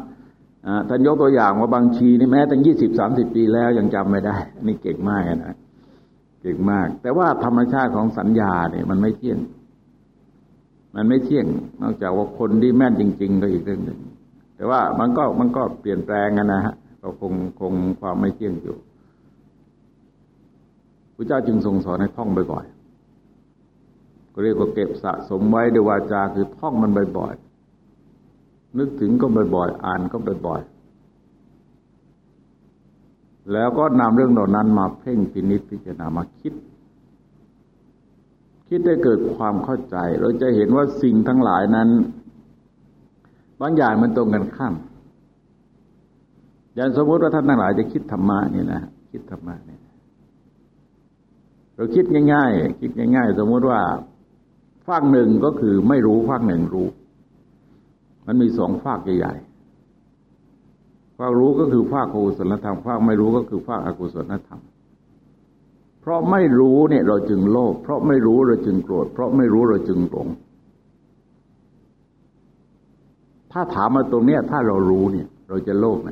ท่านยกตัวอย่างว่าบางชีนี่แม้ตั้งยี่สิบสามสิบปีแล้วยังจำไม่ได้ นี่เก่งมากนะเก่งมาก แต่ว่าธรรมชาติของสัญญาเนี่ยมันไม่เที่ยง มันไม่เที่ยง นอกจากว่าคนที่แม่นจริง ๆ ก็อีกเรื่องหนึ่งแต่ว่ามันก็มันก็เปลี่ยนแปลงกันนะฮะก็คงคงความไม่เที่ยงอยู่ ระเจ้าจึงทรงสอนให้ท่องบ่อยๆก็เรียกว่าเก็บสะสมไว้ด้วยวาจาคือท่องมันบ่อยๆนึกถึงก็บ่อยๆอ่านก็บ่อยๆแล้วก็นำเรื่องเหล่านั้นมาเพ่งพินิจพิจารณามาคิด คิดได้เกิดความเข้าใจ เราจะเห็นว่าสิ่งทั้งหลายนั้น บางอย่างมันตรงกันข้ามอย่างสมมติว่าท่านทั้งหลายจะคิดธรรมะนี่นะคิดธรรมะเนี่ย เราคิดง่าย ๆ คิดง่าย ๆ สมมติว่าฝากหนึ่งก็คือไม่รู้ฝากหนึ่งรู้ มันมีสองฝากใหญ่ๆฝากรู้ก็คือฝากกุศลธรรมฝากไม่รู้ก็คือฝากอกุศลธรรม เพราะไม่รู้เนี่ยเราจึงโลภเพราะไม่รู้เราจึงโกรธเพราะไม่รู้เราจึงหลงถ้าถามมาตรงเนี้ย ถ้าเรารู้เนี่ย เราจะโลภไหม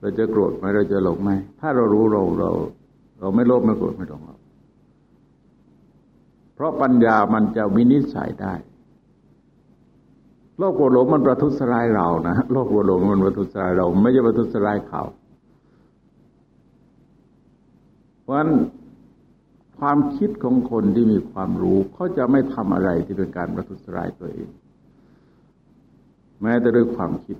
เราจะโกรธไหมเราจะหลงไหมถ้าเรารู้เราเรา เราไม่โลภไม่โกรธไม่หลงเราเพราะปัญญามันจะวินิจฉัยได้ โลกโกรธหลงมันประทุษร้ายเรานะโลกโกรธหลงมันประทุษร้ายเรา ไม่ใช่ประทุษร้ายเขา เพราะฉะนั้นความคิดของคนที่มีความรู้เขาจะไม่ทำอะไรที่เป็นการประทุษร้ายตัวเอง แม้แต่ด้วยความคิด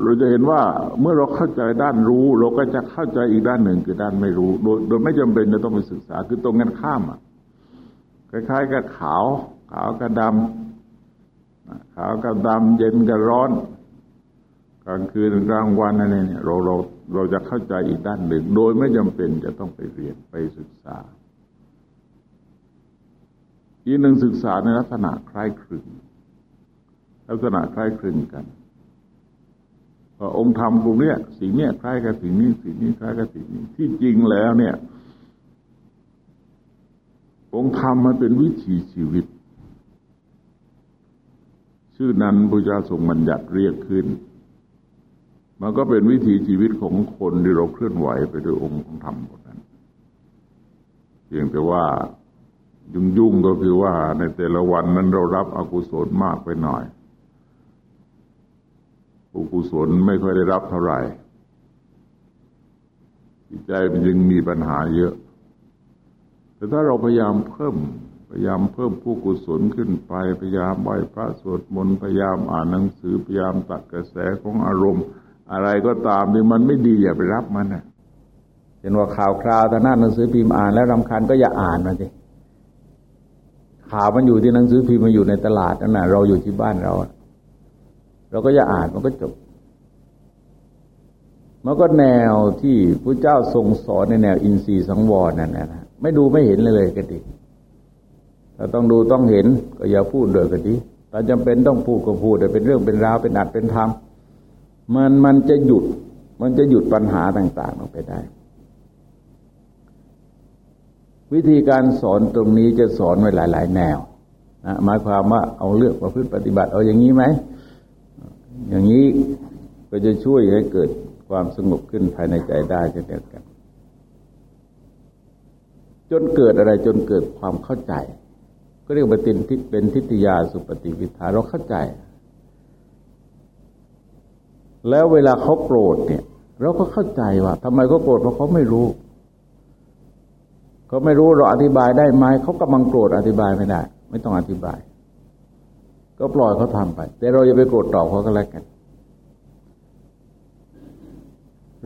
เราจะเห็นว่าเมื่อเราเข้าใจด้านรู้ เราก็จะเข้าใจอีกด้านหนึ่งคือด้านไม่รู้ โดยโดยไม่จำเป็นจะต้องไปศึกษาคือตรงกันข้ามอะคล้ายๆกับขาว ขาวกับดำขาวกับดำเย็นกับร้อนกลางคืนกลางวันอะไรเนี่ยเราเราเราจะเข้าใจอีกด้านหนึ่ง โดยไม่จำเป็นจะต้องไปเรียนไปศึกษา อีกหนึ่งศึกษาในลักษณะคล้ายคลึงลักษณะคล้ายคลึงกัน องค์ธรรมกลุ่มนี้ยสิ่งเนี้ยคล้ายกับสิ่งนี้ สิ่งนี้คล้ายกับสิ่งนี้ ที่จริงแล้วเนี่ย องค์ธรรมมันเป็นวิถีชีวิต ชื่อนั้นพุทธเจ้าทรงบัญญัติเรียกขึ้น มันก็เป็นวิถีชีวิตของคนที่เราเคลื่อนไหวไปด้วยองค์ของธรรมหมดนั้นเพียงแต่ว่ายุ่งยุ่งก็คือว่าในแต่ละวันนั้นเรารับอกุศลมากไปหน่อย อุกุศลไม่ค่อยได้รับเท่าไหร่จิตใจมันยังมีปัญหาเยอะ แต่ถ้าเราพยายามเพิ่ม พยายามเพิ่มผู้กุศลขึ้นไป พยายามไหว้พระสวดมนต์ พยายามอ่านหนังสือ พยายามตัดกระแสของอารมณ์ อะไรก็ตามที่มันไม่ดีอย่าไปรับมันนะเห็นว่าข่าวคราวทางหน้าหนังสือพิมพ์อ่านแล้วรำคาญก็อย่าอ่านมันสิข่าวมันอยู่ที่หนังสือพิมพ์มันอยู่ในตลาดนั่นแหะเราอยู่ที่บ้านเรา เราก็จะอ่านมันก็จบ มันก็แนวที่พระเจ้าทรงสอนในแนวอินทรีย์สังวรนั่นนะไม่ดูไม่เห็นเลยก็ดีถ้าต้องดูต้องเห็นก็อย่าพูดเลยก็ดีถ้าจำเป็นต้องพูดก็พูดแต่เป็นเรื่องเป็นราวเป็นอัดเป็นธรรมมันมันจะหยุด มันจะหยุดปัญหาต่างๆลงไปได้ วิธีการสอนตรงนี้จะสอนไว้หลาย ๆ แนวนะหมายความว่าเอาเลือกประพฤติปฏิบัติ เอาอย่างนี้ไหม อย่างนี้ก็จะช่วยให้เกิดความสงบขึ้นภายในใจได้เช่นเดียวกัน จนเกิดอะไรจนเกิดความเข้าใจ ก็เรียกว่าเป็นทิเป็นทิฏยาสุปฏิวิธาเราเข้าใจ แล้วเวลาเขาโกรธเนี่ย เราก็เข้าใจว่าทำไมเขาโกรธเพราะเขาไม่รู้เขาไม่รู้เราอธิบายได้ไหมเขากำลังโกรธอธิบายไม่ได้ ไม่ต้องอธิบาย ก็ปล่อยเขาทำไป แต่เราอย่าไปโกรธตอบเขาก็แล้วกัน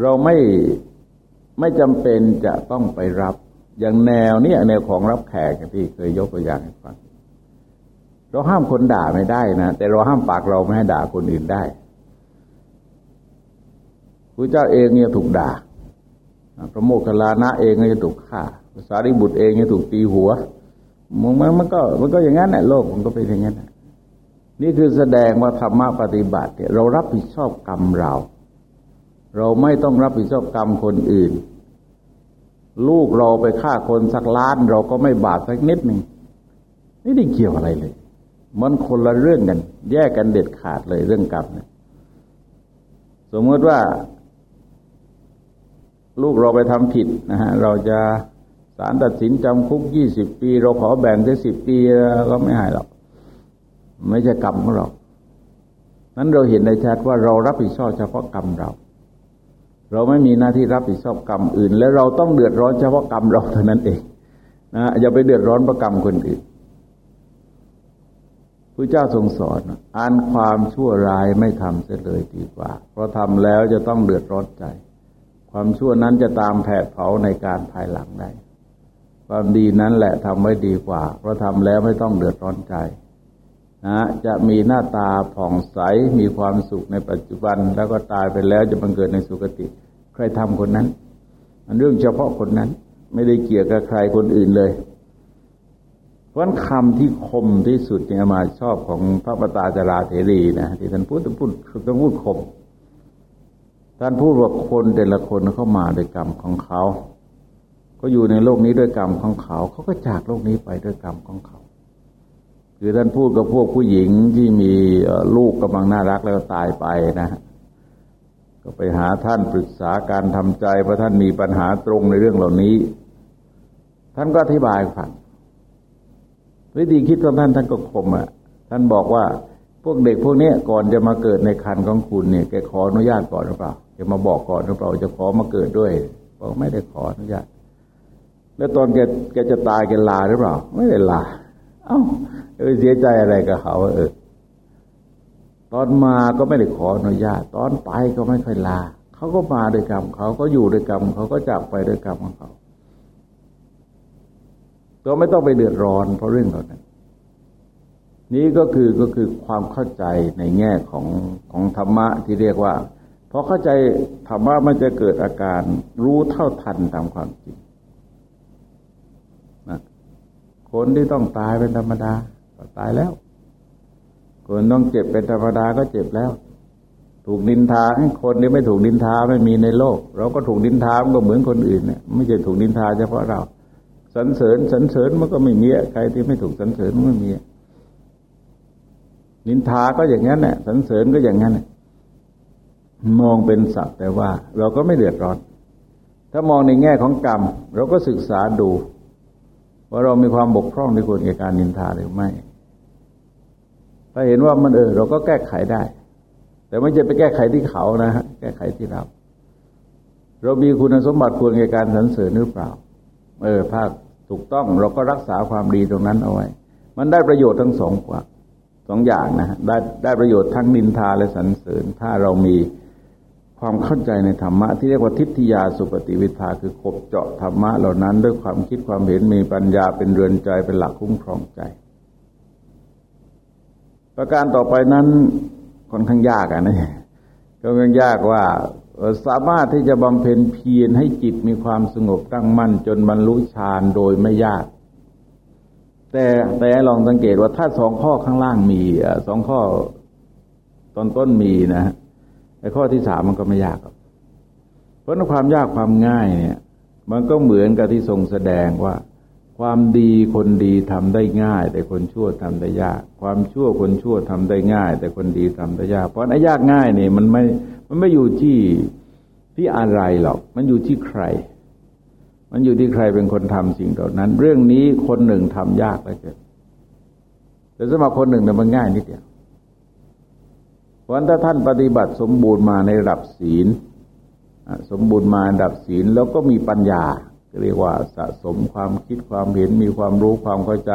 เราไม่ไม่จำเป็นจะต้องไปรับอย่างแนวเนี้ยแนวของรับแขกที่เคยยกตัวอย่างให้ฟังเราห้ามคนด่าไม่ได้นะแต่เราห้ามปากเราไม่ให้ด่าคนอื่นได้พระเจ้าเองเนี่ยถูกด่า พระโมคคัลลานะเองก็จะถูกฆ่าภาษาริบุตรเองจะถูกตีหัวมันมันก็ มันก็อย่างนั้นแหละโลกมันก็เป็นอย่างนั้น นี่คือแสดงว่าธรรมะปฏิบัติเนี่ยเรารับผิดชอบกรรมเรา เราไม่ต้องรับผิดชอบกรรมคนอื่น ลูกเราไปฆ่าคนสักล้าน เราก็ไม่บาปสักนิดหนึ่งไม่ได้เกี่ยวอะไรเลย มันคนละเรื่องกัน แยกกันเด็ดขาดเลยเรื่องกรรมเนี่ยสมมติว่า ลูกเราไปทำผิดนะฮะเราจะศาลตัดสินจำคุกยี่สิบปี เราขอแบ่งแค่สิบปีก็ไม่หายหรอก ไม่ใช่กรรมของเรา นั้นเราเห็นในชัดว่าเรารับผิดชอบเฉพาะกรรมเรา เราไม่มีหน้าที่รับผิดชอบกรรมอื่น และเราต้องเดือดร้อนเฉพาะกรรมเราเท่านั้นเองนะอย่าไปเดือดร้อนประกรรมคนอื่นพระเจ้าทรงสอนอ่านความชั่วร้ายไม่ทำเสียเลยดีกว่า เพราะทำแล้วจะต้องเดือดร้อนใจ ความชั่วนั้นจะตามแผดเผาในการภายหลังได้ ความดีนั้นแหละทำไว้ดีกว่า เพราะทำแล้วไม่ต้องเดือดร้อนใจ นะจะมีหน้าตาผ่องใสมีความสุขในปัจจุบัน แล้วก็ตายไปแล้วจะบังเกิดในสุคติ ใครทำคนนั้น มันเรื่องเฉพาะคนนั้น ไม่ได้เกี่ยวกับใครคนอื่นเลย เพราะคำที่คมที่สุดเนี่ยมาชอบของพระปตาจาราเถรีนะที่ท่านพูดต้องพูดต้องพูดคมท่านพูดว่าคนแต่ละคนเข้ามาด้วยกรรมของเขา ก็อยู่ในโลกนี้ด้วยกรรมของเขา เขาก็จากโลกนี้ไปด้วยกรรมของเขา คือท่านพูดกับพวกผู้หญิงที่มีลูกกำลังน่ารักแล้วตายไปนะก็ไปหาท่านปรึกษาการทำใจเพราะท่านมีปัญหาตรงในเรื่องเหล่านี้ ท่านก็อธิบายฟังวิธีคิดของท่านท่านก็คมอะ ท่านบอกว่าพวกเด็กพวกนี้ก่อนจะมาเกิดในคันของคุณเนี่ยแกขออนุญาตก่อนหรือเปล่าจะมาบอกก่อนหรือเปล่าจะขอมาเกิดด้วยบอกไม่ได้ขออนุญาต แล้วตอนแกแกจะตายแกลาหรือเปล่า ไม่ได้ลา เอ้าเออเสียใจอะไรกับเขา เออ ตอนมาก็ไม่ได้ขออนุญาต ตอนไปก็ไม่ค่อยลา เขาก็มาด้วยกรรมเขาก็อยู่ด้วยกรรมเขาก็จากไปด้วยกรรมของเขาตัวไม่ต้องไปเดือดร้อนเพราะเรื่องเหล่านั้น นี้ก็คือก็คือความเข้าใจในแง่ของของธรรมะที่เรียกว่าพอเข้าใจธรรมะมันจะเกิดอาการรู้เท่าทันตามความจริงนะ คนที่ต้องตายเป็นธรรมดาก็ตายแล้ว คนต้องเจ็บเป็นธรรมดาก็เจ็บแล้ว ถูกดินทาคนที่ไม่ถูกดินทาไม่มีในโลก เราก็ถูกดินทาก็เหมือนคนอื่นเนี่ยไม่ใช่ถูกดินทาเฉพาะเราสรรเสริญสรรเสริญมันก็ไม่มีใครที่ไม่ถูกสรรเสริญมันไม่มีนินทาก็อย่างนั้นแหละสรรเสริญก็อย่างนั้นมองเป็นสัตว์แต่ว่า เราก็ไม่เดือดร้อน ถ้ามองในแง่ของกรรม เราก็ศึกษาดู ว่าเรามีความบกพร่องในควรแก่การนินทาหรือไม่ ถ้าเห็นว่ามันเออเราก็แก้ไขได้ แต่ไม่ใช่ไปแก้ไขที่เขานะฮะแก้ไขที่เรา เรามีคุณสมบัติควรแก่การสรรเสริญหรือเปล่า เออภาคถูกต้องเราก็รักษาความดีตรงนั้นเอาไว้ มันได้ประโยชน์ทั้งสองกว่าสองอย่างนะได้ได้ประโยชน์ทั้งนินทาและสรรเสริญ ถ้าเรามี ความเข้าใจในธรรมะที่เรียกว่าทิฏฐิยาสุปฏิวิทาคือขบเจาะธรรมะเหล่านั้น ด้วยความคิดความเห็นมีปัญญาเป็นเรือนใจเป็นหลักคุ้มครองใจ ประการต่อไปนั้นค่อนข้างยากอะนะค่อนข้างยากว่าสามารถที่จะบำเพ็ญเพียรให้จิตมีความสงบตั้งมั่น จนบรรลุฌานโดยไม่ยาก แต่แต่ลองสังเกตว่าถ้าสองข้อข้างล่างมีสองข้อตอนต้นมีนะ ไอ้ข้อที่สามมันก็ไม่ยากเพราะความยากความง่ายเนี่ย มันก็เหมือนกับที่ทรงแสดงว่า ความดีคนดีทำได้ง่าย แต่คนชั่วทำได้ยาก ความชั่วคนชั่วทำได้ง่าย แต่คนดีทำได้ยาก เพราะไอ้ยากง่ายเนี่ยมันไม่มันไม่อยู่ที่ที่อะไรหรอก มันอยู่ที่ใคร มันอยู่ที่ใครเป็นคนทำสิ่งเหล่านั้น เรื่องนี้คนหนึ่งทำยากแล้วเกิดแต่สำหรับคนหนึ่งเนี่ยมันง่ายนิดเดียว เพราะถ้าท่านปฏิบัติสมบูรณ์มาในระดับศีล สมบูรณ์มาระดับศีลแล้วก็มีปัญญาเรียกว่าสะสมความคิดความเห็นมีความรู้ความเข้าใจ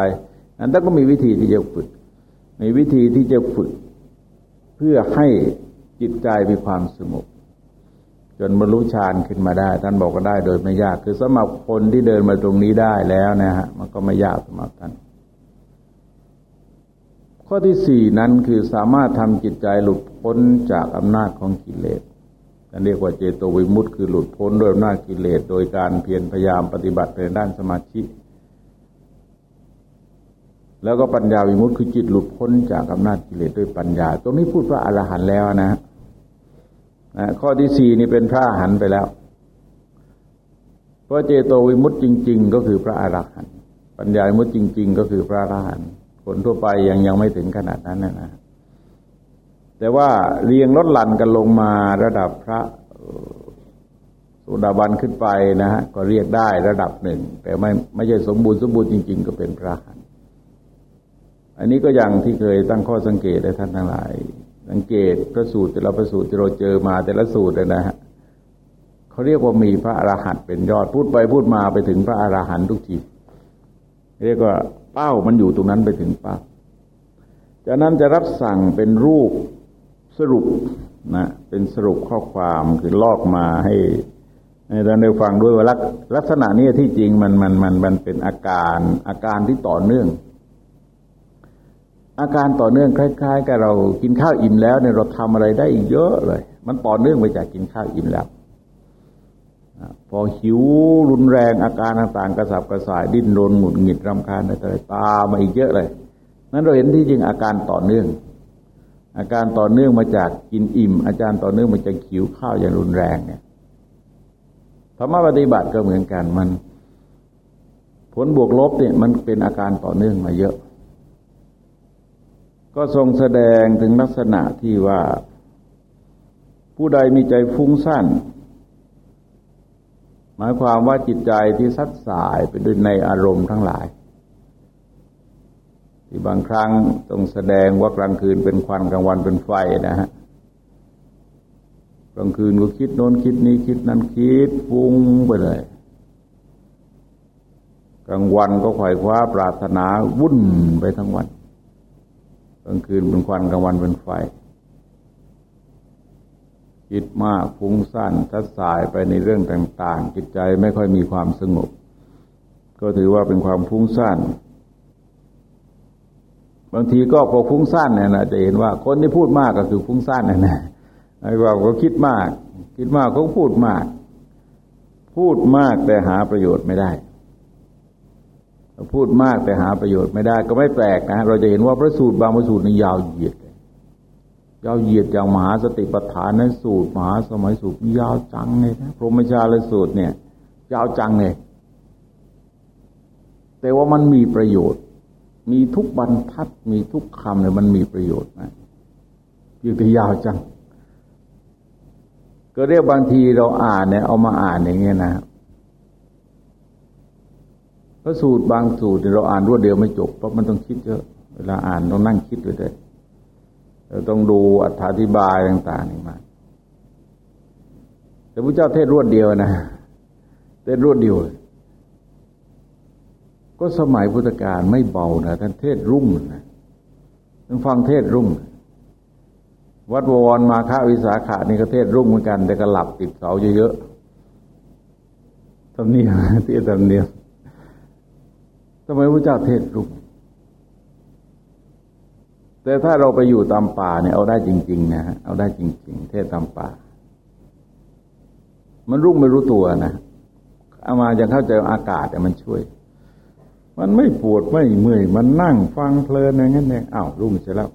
นั้นท่านก็มีวิธีที่จะฝึกในวิธีที่จะฝึก เพื่อให้จิตใจมีความสงบจนบรรลุฌานขึ้นมาได้ ท่านบอกก็ได้โดยไม่ยาก คือสำหรับคนที่เดินมาตรงนี้ได้แล้วนะฮะมันก็ไม่ยากสำหรับท่าน ข้อที่สี่นั้นคือสามารถทำจิตใจหลุดพ้นจากอำนาจของกิเลสท่นเรียกว่าเจโตวิมุตต์คือหลุดพ้นโดยอำนาจกิเลส โดยการเพียรพยายามปฏิบัติในด้านสมาธิ แล้วก็ปัญญาวิมุตต์คือจิตหลุดพ้นจากอำนาจกิเลสด้วยปัญญา ตรงนี้พูดว่าอรหันต์แล้วนะนะข้อที่สี่นี่เป็นพระอรหันต์ไปแล้ว เพราะเจโตวิมุตติจริง ๆ ก็คือพระอรหันต์ปัญญาวิมุตติจริง ๆ ก็คือพระอรหันต์ คนทั่วไปยังยังไม่ถึงขนาดนั้นนะนะแต่ว่าเรียงลดหลั่นกันลงมาระดับพระสุดาบันขึ้นไปนะฮะก็เรียกได้ระดับหนึ่ง แต่ไม่ไม่ใช่สมบูรณ์สมบูรณ์จริง ๆ ก็เป็นพระหันอันนี้ก็อย่างที่เคยตั้งข้อสังเกตได้ท่านทั้งหลาย สังเกตพระสูตรแต่ละพระสูตรที่เราเจอมาแต่ละสูตรเลยนะฮะเขาเรียกว่ามีพระอรหันต์เป็นยอดพูดไปพูดมาไปถึงพระอรหันต์ทุกทีเรียกว่า เป้ามันอยู่ตรงนั้นไปถึงเป้าจากนั้นจะรับสั่งเป็นรูปสรุปนะเป็นสรุปข้อความคือลอกมาให้ให้ท่านได้ฟังด้วยว่าลักษณะนี้ที่จริงมันมันมันมันเป็นอาการอาการที่ต่อเนื่อง อาการต่อเนื่องคล้าย ๆ กับเรากินข้าวอิ่มแล้วเนี่ยเราทำอะไรได้อีกเยอะเลย มันต่อเนื่องไปจากกินข้าวอิ่มแล้ว พอหิวรุนแรงอาการต่างๆกระสับกระส่ายดิ้นรนหงุดหงิดรำคาญอะไรตามาอีกเยอะเลยนั้นเราเห็นที่จริงอาการต่อเนื่อง อาการต่อเนื่องมาจากกินอิ่ม อาจารย์ต่อเนื่องมาจากขิวข้าวอย่างรุนแรงเนี่ยธรรมปฏิบัติก็เหมือนกันมัน ผลบวกลบเนี่ยมันเป็นอาการต่อเนื่องมาเยอะ ก็ทรงแสดงถึงลักษณะที่ว่า ผู้ใดมีใจฟุ้งซ่าน มายความว่าจิตใจที่ซัดสายไปด้วยในอารมณ์ทั้งหลาย ที่บางครั้งต้องแสดงว่ากลางคืนเป็นควันกลางวันเป็นไฟนะฮะกลางคืนก็คิดโน้นคิดนี้คิดนั้นคิดฟุ้งไปเลย กลางวันก็ขวายคว้าปรารถนาวุ่นไปทั้งวัน กลางคืนเป็นควันกลางวันเป็นไฟ คิดมากฟุ้งซ่านทัดสายไปในเรื่องต่าง ๆ จิตใจไม่ค่อยมีความสงบ ก็ถือว่าเป็นความฟุ้งซ่านบางทีก็พอฟุ้งซ่านเนี่ยนะจะเห็นว่าคนที่พูดมากก็คือฟุ้งซ่านนะนะไอ้ว่าก็คิดมาก คิดมากก็พูดมาก พูดมากแต่หาประโยชน์ไม่ได้พูดมากแต่หาประโยชน์ไม่ได้ ก็ไม่แปลกนะเราจะเห็นว่าพระสูตรบางพระสูตรนี่ยาวเหยียด ยาวเหยียดอย่างมหาสติปัฏฐานในสูตร มหาสมัยสูตรยาวจังเลยนะพรหมชาลสูตรเนี่ย ยาวจังเลย แต่ว่ามันมีประโยชน์ มีทุกบรรทัด มีทุกคำเลยมันมีประโยชน์นะเพียงแต่ยาวจัง ก็เรียกบางทีเราอ่านเนี่ยเอามาอ่านอย่างเงี้ยนะพระสูตรบางสูตรเราอ่านรวดเดียวไม่จบเพราะมันต้องคิดเยอะเวลาอ่านต้องนั่งคิดด้วย เราต้องดูอธิบายต่างๆนี่มาแต่พระเจ้าเทศรวดเดียวนะ เทศรวดเดียวก็สมัยพุทธกาลไม่เบานะท่านเทศรุ่งนะท่านฟังเทศรุ่ง วัดวรมาฆวิสาขานี่ก็เทศรุ่งเหมือนกัน แต่ก็หลับติดเสาเยอะๆทำเนียมที่ทำเนียมทำไมพระเจ้าเทศรุ่ง แต่ถ้าเราไปอยู่ตามป่าเนี่ยเอาได้จริง ๆ นะฮะเอาได้จริง ๆ เทศตามป่า มันรุ่งไม่รู้ตัวนะเอามาจะเข้าใจอากาศแต่มันช่วย มันไม่ปวดไม่เมื่อย มันนั่งฟังเพลินอย่างนั้นเองอ้าวรุ่งเสร็จแล้ว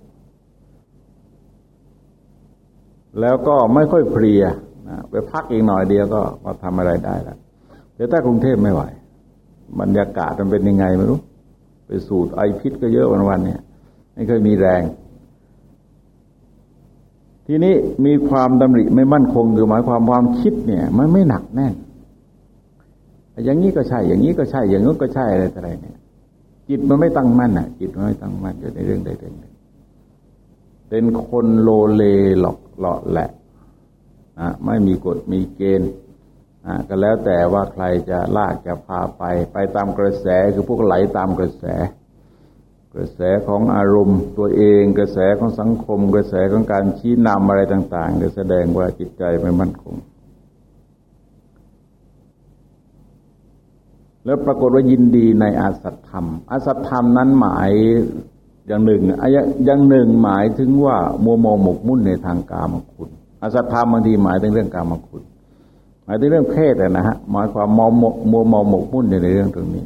แล้วก็ไม่ค่อยเพลียนะไปพักอีกหน่อยเดียวก็มาทำอะไรได้แล้วแต่ถ้ากรุงเทพไม่ไหวบรรยากาศมันเป็นยังไงไม่รู้ ไปสูดไอพิษก็เยอะวันๆเนี่ย ไม่เคยมีแรง ทีนี้มีความดำริไม่มั่นคงคือหมายความความคิดเนี่ย มันไม่หนักแน่น อย่างนี้ก็ใช่ อย่างนี้ก็ใช่ อย่างนู้นก็ใช่อะไรอะไรเนี่ย จิตมันไม่ตั้งมั่นอะ จิตมันไม่ตั้งมั่นอยู่ในเรื่องใดเรื่องหนึ่งเป็นคนโลเลหลอกหลอกแหละอะไม่มีกฎมีเกณฑ์อะก็แล้วแต่ว่าใครจะลากจะพาไป ไปตามกระแสคือพวกไหลตามกระแส กระแสของอารมณ์ตัวเองกระแสของสังคม กระแสของการชี้นำอะไรต่างๆจะแสดงว่าจิตใจไม่มั่นคง แล้วปรากฏว่ายินดีในอาสัตธรรม อาสัตธรรมนั้นหมายอย่างหนึ่งอย่างหนึ่งหมายถึงว่ามัวมองหมกมุ่นในทางกามคุณอาสัตธรรมบางทีหมายถึงเรื่องกามคุณหมายถึงเรื่องเพศนะฮะหมายความมองมัวมองหมกมุ่นในเรื่องตรงนี้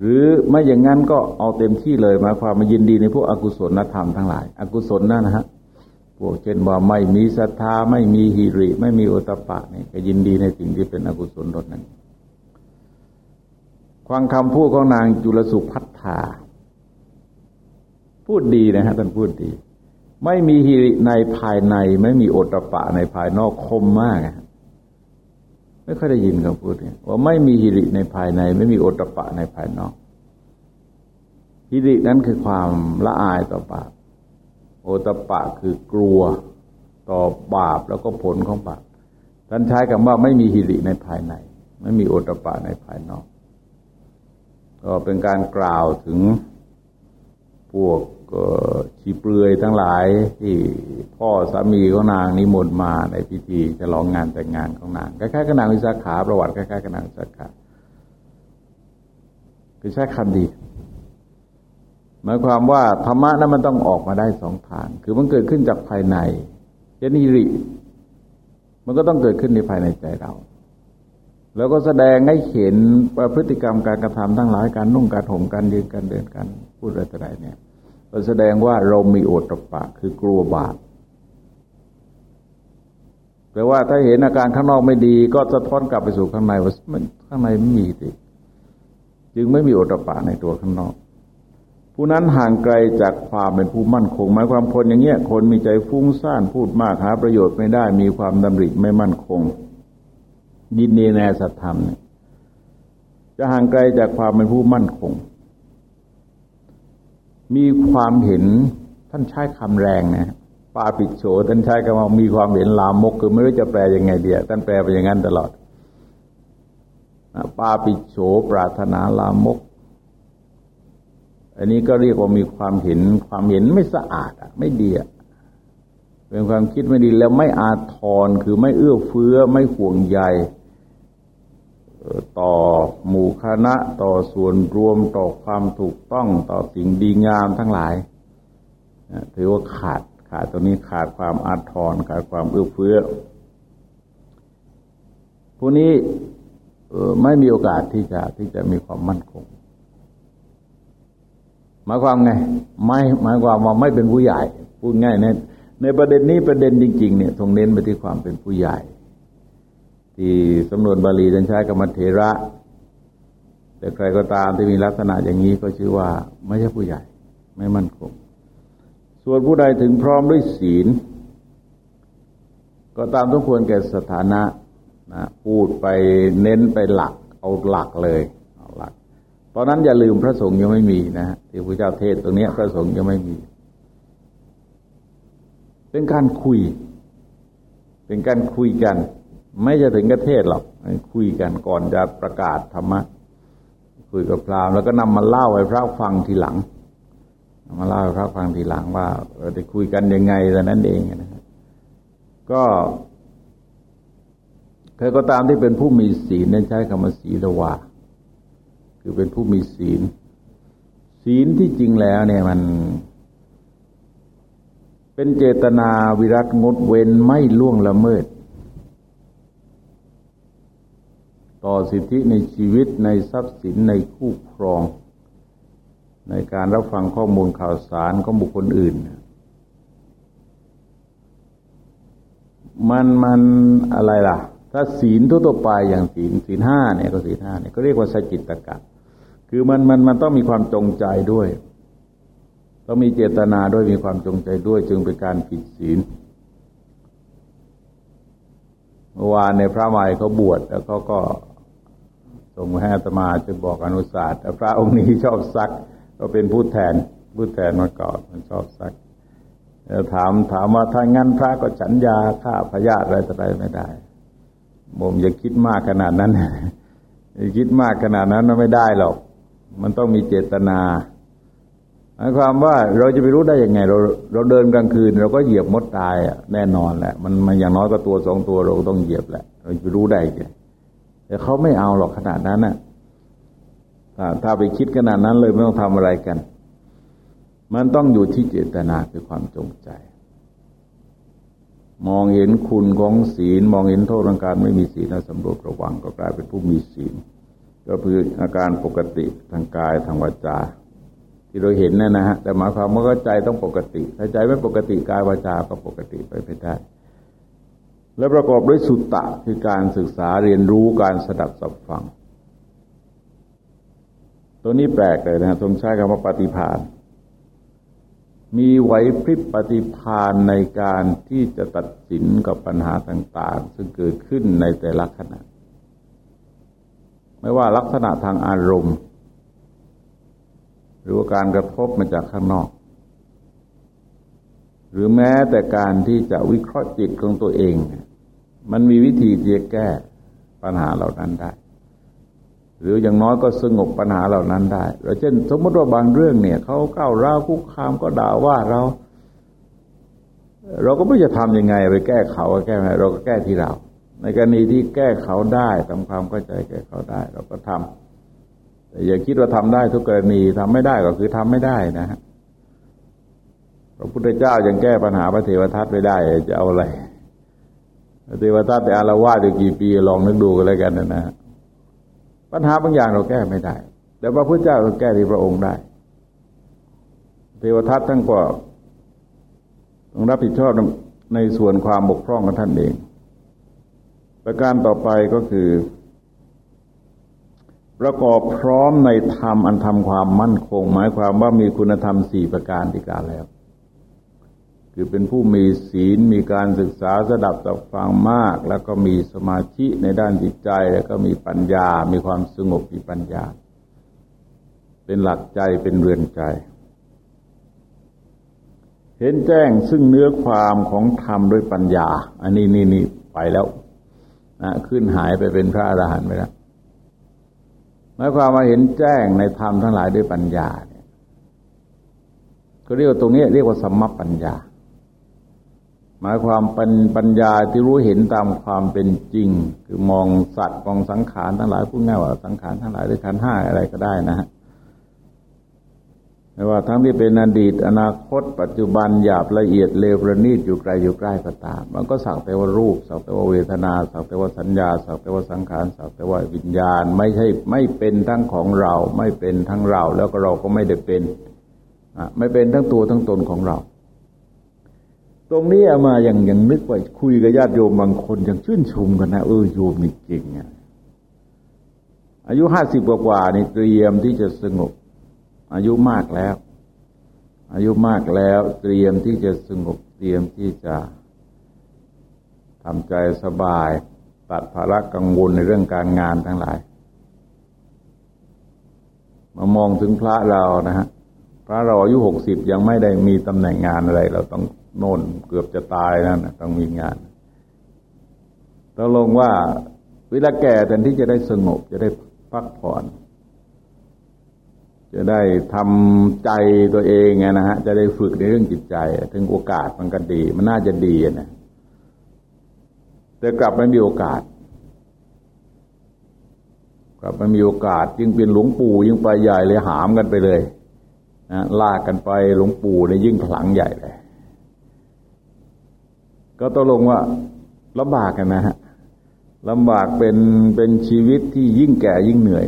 หรือไม่อย่างนั้นก็เอาเต็มที่เลยหมายความมายินดีในพวกอกุศลธรรมทั้งหลาย อกุศลนั่นนะฮะพวกเช่นว่าไม่มีศรัทธาไม่มีหิริ ไม่มีโอตปะเนี่ยก็ยินดีในสิ่งที่เป็นอกุศลลดนั้นความคำพูดของนางจุลสุพัฒธาพูดดีนะฮะท่านพูดดี ไม่มีหิริในภายใน ไม่มีโอตปะในภายนอกคมมาก ไม่ค่อยได้ยินเขาพูดเนี่ยว่าไม่มีฮิริในภายใน ไม่มีโอตปะในภายนอกฮิรินั้นคือความละอายต่อบาปโอตปะคือกลัวต่อบาปแล้วก็ผลของบาปท่านใช้คำว่าไม่มีฮิริในภายใน ไม่มีโอตปะในภายนอก ก็เป็นการกล่าวถึงพวก ชีเปลือยทั้งหลายที่พ่อสามีของนางนิมนต์มาในพิธีจะลองงานแต่งงานของนางคล้ายๆกับนางวิสาขาประวัติคล้ายๆกับนางวิสาขาคือใช้คำดีหมายความว่าธรรมะนั้นมันต้องออกมาได้สองทาง คือมันเกิดขึ้นจากภายในเจนิริ มันก็ต้องเกิดขึ้นในภายในใจเรา แล้วก็แสดงให้เห็นพฤติกรรมการกระทำทั้งหลายการนุ่งการห่มการยืนการเดินการพูดอะไรต่ออะไรเนี่ย ก็แสดงว่าเรามีโอตปะคือกลัวบาปแต่ว่าถ้าเห็นอาการข้างนอกไม่ดี ก็สะท้อนกลับไปสู่ข้างในว่าข้างในไม่มีสิจึงไม่มีโอตปะในตัวข้างนอก ผู้นั้นห่างไกลจากความเป็นผู้มั่นคงหมายความคนอย่างเงี้ยคนมีใจฟุ้งซ่านพูดมากหาประโยชน์ไม่ได้ มีความดำริไม่มั่นคง ยินดีในสัตธรรมเนี่ยจะห่างไกลจากความเป็นผู้มั่นคง มีความเห็นท่านใช้คำแรงนะปาปิดโฉท่านใช้คำว่ามีความเห็นลามกคือไม่รู้จะแปลยังไงเดียท่านแปลไปอย่างนั้นตลอดปาปิดโฉปรารถนาลามก อันนี้ก็เรียกว่ามีความเห็น ความเห็นไม่สะอาดอะ ไม่ดีอะเป็นความคิดไม่ดีแล้วไม่อาทรคือไม่เอื้อเฟื้อไม่ห่วงใย ต่อหมู่คณะต่อส่วนรวมต่อความถูกต้องต่อสิ่งดีงามทั้งหลายถือว่าขาดขาดตัวนี้ขาดความอาทรขาดความเอื้อเฟื้อพวกนี้ไม่มีโอกาสที่จะที่จะมีความมั่นคงหมายความไงไม่หมายความว่าไม่เป็นผู้ใหญ่พูดง่ายในในประเด็นนี้ประเด็นจริง ๆ เนี่ยทรงเน้นไปที่ความเป็นผู้ใหญ่ ที่สำนวนบาลีท่านใช้กรรมเถระ แต่ใครก็ตามที่มีลักษณะอย่างนี้ก็ชื่อว่าไม่ใช่ผู้ใหญ่ ไม่มั่นคง ส่วนผู้ใดถึงพร้อมด้วยศีล ก็ตามต้องควรแก่สถานะนะพูดไปเน้นไปหลัก เอาหลักเลยเอาหลัก ตอนนั้นอย่าลืมพระสงฆ์ยังไม่มีนะฮะที่พระเจ้าเทศตรงนี้พระสงฆ์ยังไม่มี เป็นการคุย เป็นการคุยกัน ไม่จะถึงกระเทศหรอกคุยกันก่อนจะประกาศธรรมะคุยกับพราหมณ์แล้วก็นำมาเล่าให้พระฟังทีหลังมาเล่าให้พระฟังทีหลังว่าเราจะคุยกันยังไงแต่นั้นเองนะก็ใครก็ตามที่เป็นผู้มีศีลนั้นใช้คำว่าศีลวาคือเป็นผู้มีศีล ศีลที่จริงแล้วเนี่ยมัน เป็นเจตนาวิรัตงดเว้นไม่ล่วงละเมิด ต่อสิทธิในชีวิตในทรัพย์สินในคู่ครอง ในการรับฟังข้อมูลข่าวสารของบุคคลอื่น มันมันอะไรล่ะ ถ้าศีลทั่วไปอย่างศีลศีลห้าเนี่ยก็ศีลห้าเนี่ยก็เรียกว่าสจิตตกะ คือมันมันมันต้องมีความจงใจด้วยต้องมีเจตนาด้วยมีความจงใจด้วยจึงเป็นการผิดศีลเมื่อวานในพระใหม่เขาบวชแล้วเขาก็ ส่งให้อาตมาจะบอกอนุสาสตร์พระองค์นี้ชอบซัก ก็เป็นผู้แทนผู้แทนมาก่อนมันชอบซักถามถามว่าถ้างั้นพระก็ฉันยาฆ่าพยาธิอะไรต่ออะไรไม่ได้ผมอย่าคิดมากขนาดนั้นคิดมากขนาดนั้นมันไม่ได้หรอก มันต้องมีเจตนาหมายความว่าเราจะไปรู้ได้ยังไง เราเราเดินกลางคืน เราก็เหยียบมดตายอะแน่นอนแหละ มันมันอย่างน้อยก็ตัวสองตัวเราต้องเหยียบแหละ เราจะรู้ได้ไง แต่เขาไม่เอาหรอกขนาดนั้นน่ะถ้าไปคิดขนาดนั้นเลยไม่ต้องทำอะไรกัน มันต้องอยู่ที่เจตนาคือความจงใจ มองเห็นคุณของศีล มองเห็นโทษของการไม่มีศีลและสำรวจระวังก็กลายเป็นผู้มีศีล ก็คืออาการปกติทางกายทางวาจา ที่เราเห็นนั่นนะฮะแต่หมายความว่าใจต้องปกติ ถ้าใจไม่ปกติกายวาจาก็ปกติไปไม่ได้ และประกอบด้วยสุตตะคือการศึกษาเรียนรู้การสดับสับฟัง ตัวนี้แปลกเลยนะทรงใช้คำว่าปฏิภาณมีไหวพริบปฏิภาณในการที่จะตัดสินกับปัญหาต่าง ๆ ซึ่งเกิดขึ้นในแต่ละขณะ ไม่ว่าลักษณะทางอารมณ์ หรือว่าการกระทบมาจากข้างนอก หรือแม้แต่การที่จะวิเคราะห์จิตของตัวเอง มันมีวิธีที่จะแก้ปัญหาเหล่านั้นได้ หรืออย่างน้อยก็สงบปัญหาเหล่านั้นได้เราเช่น สมมติว่าบางเรื่องเนี่ยเขาก้าวร้าวคุกคามก็ด่าว่าเรา เราก็ไม่จะทำยังไงไปแก้เขาแก้ไงเราก็แก้ที่เรา ในกรณีที่แก้เขาได้ทำความเข้าใจแก้เขาได้ เราก็ทำแต่อย่าคิดว่าทำได้ทุกกรณีทำไม่ได้ก็คือทำไม่ได้นะฮะพระพุทธเจ้ายังแก้ปัญหาพระเทวทัตไม่ได้จะเอาอะไร เทวทัตแต่อารวาสอยู่กี่ปีลองนึกดูกันแล้วกันนะนะปัญหาบางอย่างเราแก้ไม่ได้ แต่พระพุทธเจ้าแก้ที่พระองค์ได้ เทวทัตทั้งก็ต้องรับผิดชอบในส่วนความบกพร่องของท่านเอง ประการต่อไปก็คือ ประกอบพร้อมในธรรมอันทำความมั่นคง หมายความว่ามีคุณธรรมสี่ประการที่กล่าวแล้ว คือเป็นผู้มีศีลมีการศึกษาสดับตับฟังมาก แล้วก็มีสมาธิในด้านจิตใจ แล้วก็มีปัญญา มีความสงบมีปัญญา เป็นหลักใจเป็นเรือนใจ เห็นแจ้งซึ่งเนื้อความของธรรมด้วยปัญญา อันนี้นี่นี่ไปแล้วนะขึ้นหายไปเป็นพระอรหันต์ไปแล้วหมายความมาเห็นแจ้งในธรรมทั้งหลายด้วยปัญญาเนี่ยก็เรียกว่าตรงนี้เรียกว่าสมมปัญญา หมายความเป็นปัญญาที่รู้เห็นตามความเป็นจริง คือมองสัตว์มองสังขารทั้งหลายพูดง่ายว่าสังขารทั้งหลายด้วยขันห้าอะไรก็ได้นะฮะไม่ว่าทั้งที่เป็นอดีต อนาคต ปัจจุบันหยาบละเอียดเลวประณีตอยู่ไกลอยู่ใกล้ก็ตาม มันก็สักแต่ว่ารูปสักแต่ว่าเวทนา สักแต่ว่าสัญญา สักแต่ว่าสังขารสักแต่ว่าวิญญาณ ไม่ใช่ไม่เป็นทั้งของเรา ไม่เป็นทั้งเรา แล้วก็เราก็ไม่ได้เป็นไม่เป็นทั้งตัวทั้งตนของเรา ตรงนี้เอามาอย่างอย่างนึกว่าคุยกับญาติโยมบางคนยังชื่นชมกันนะเออโยมนี่เก่งอะอายุห้าสิบกว่านี่เตรียมที่จะสงบ อายุมากแล้ว อายุมากแล้วเตรียมที่จะสงบเตรียมที่จะทำใจสบาย ตัดภาระกังวลในเรื่องการงานทั้งหลาย มามองถึงพระเรานะฮะพระเราอายุหกสิบยังไม่ได้มีตำแหน่งงานอะไร เราต้อง โน่นเกือบจะตายนั่นต้องมีงานตกลงว่าเวลาแก่แทนที่จะได้สงบจะได้พักผ่อน จะได้ทำใจตัวเองไงนะฮะ จะได้ฝึกในเรื่องจิตใจ ถึงโอกาสมันก็ดี มันน่าจะดีนะแต่กลับไม่มีโอกาส กลับไม่มีโอกาส ยิ่งเป็นหลวงปู่ยิ่งไปใหญ่เลยหามกันไปเลยนะลากกันไปหลวงปู่ในยิ่งขลังใหญ่เลย ก็ตกลงว่าลำบากกันนะฮะลำบากเป็นเป็นชีวิตที่ยิ่งแก่ยิ่งเหนื่อย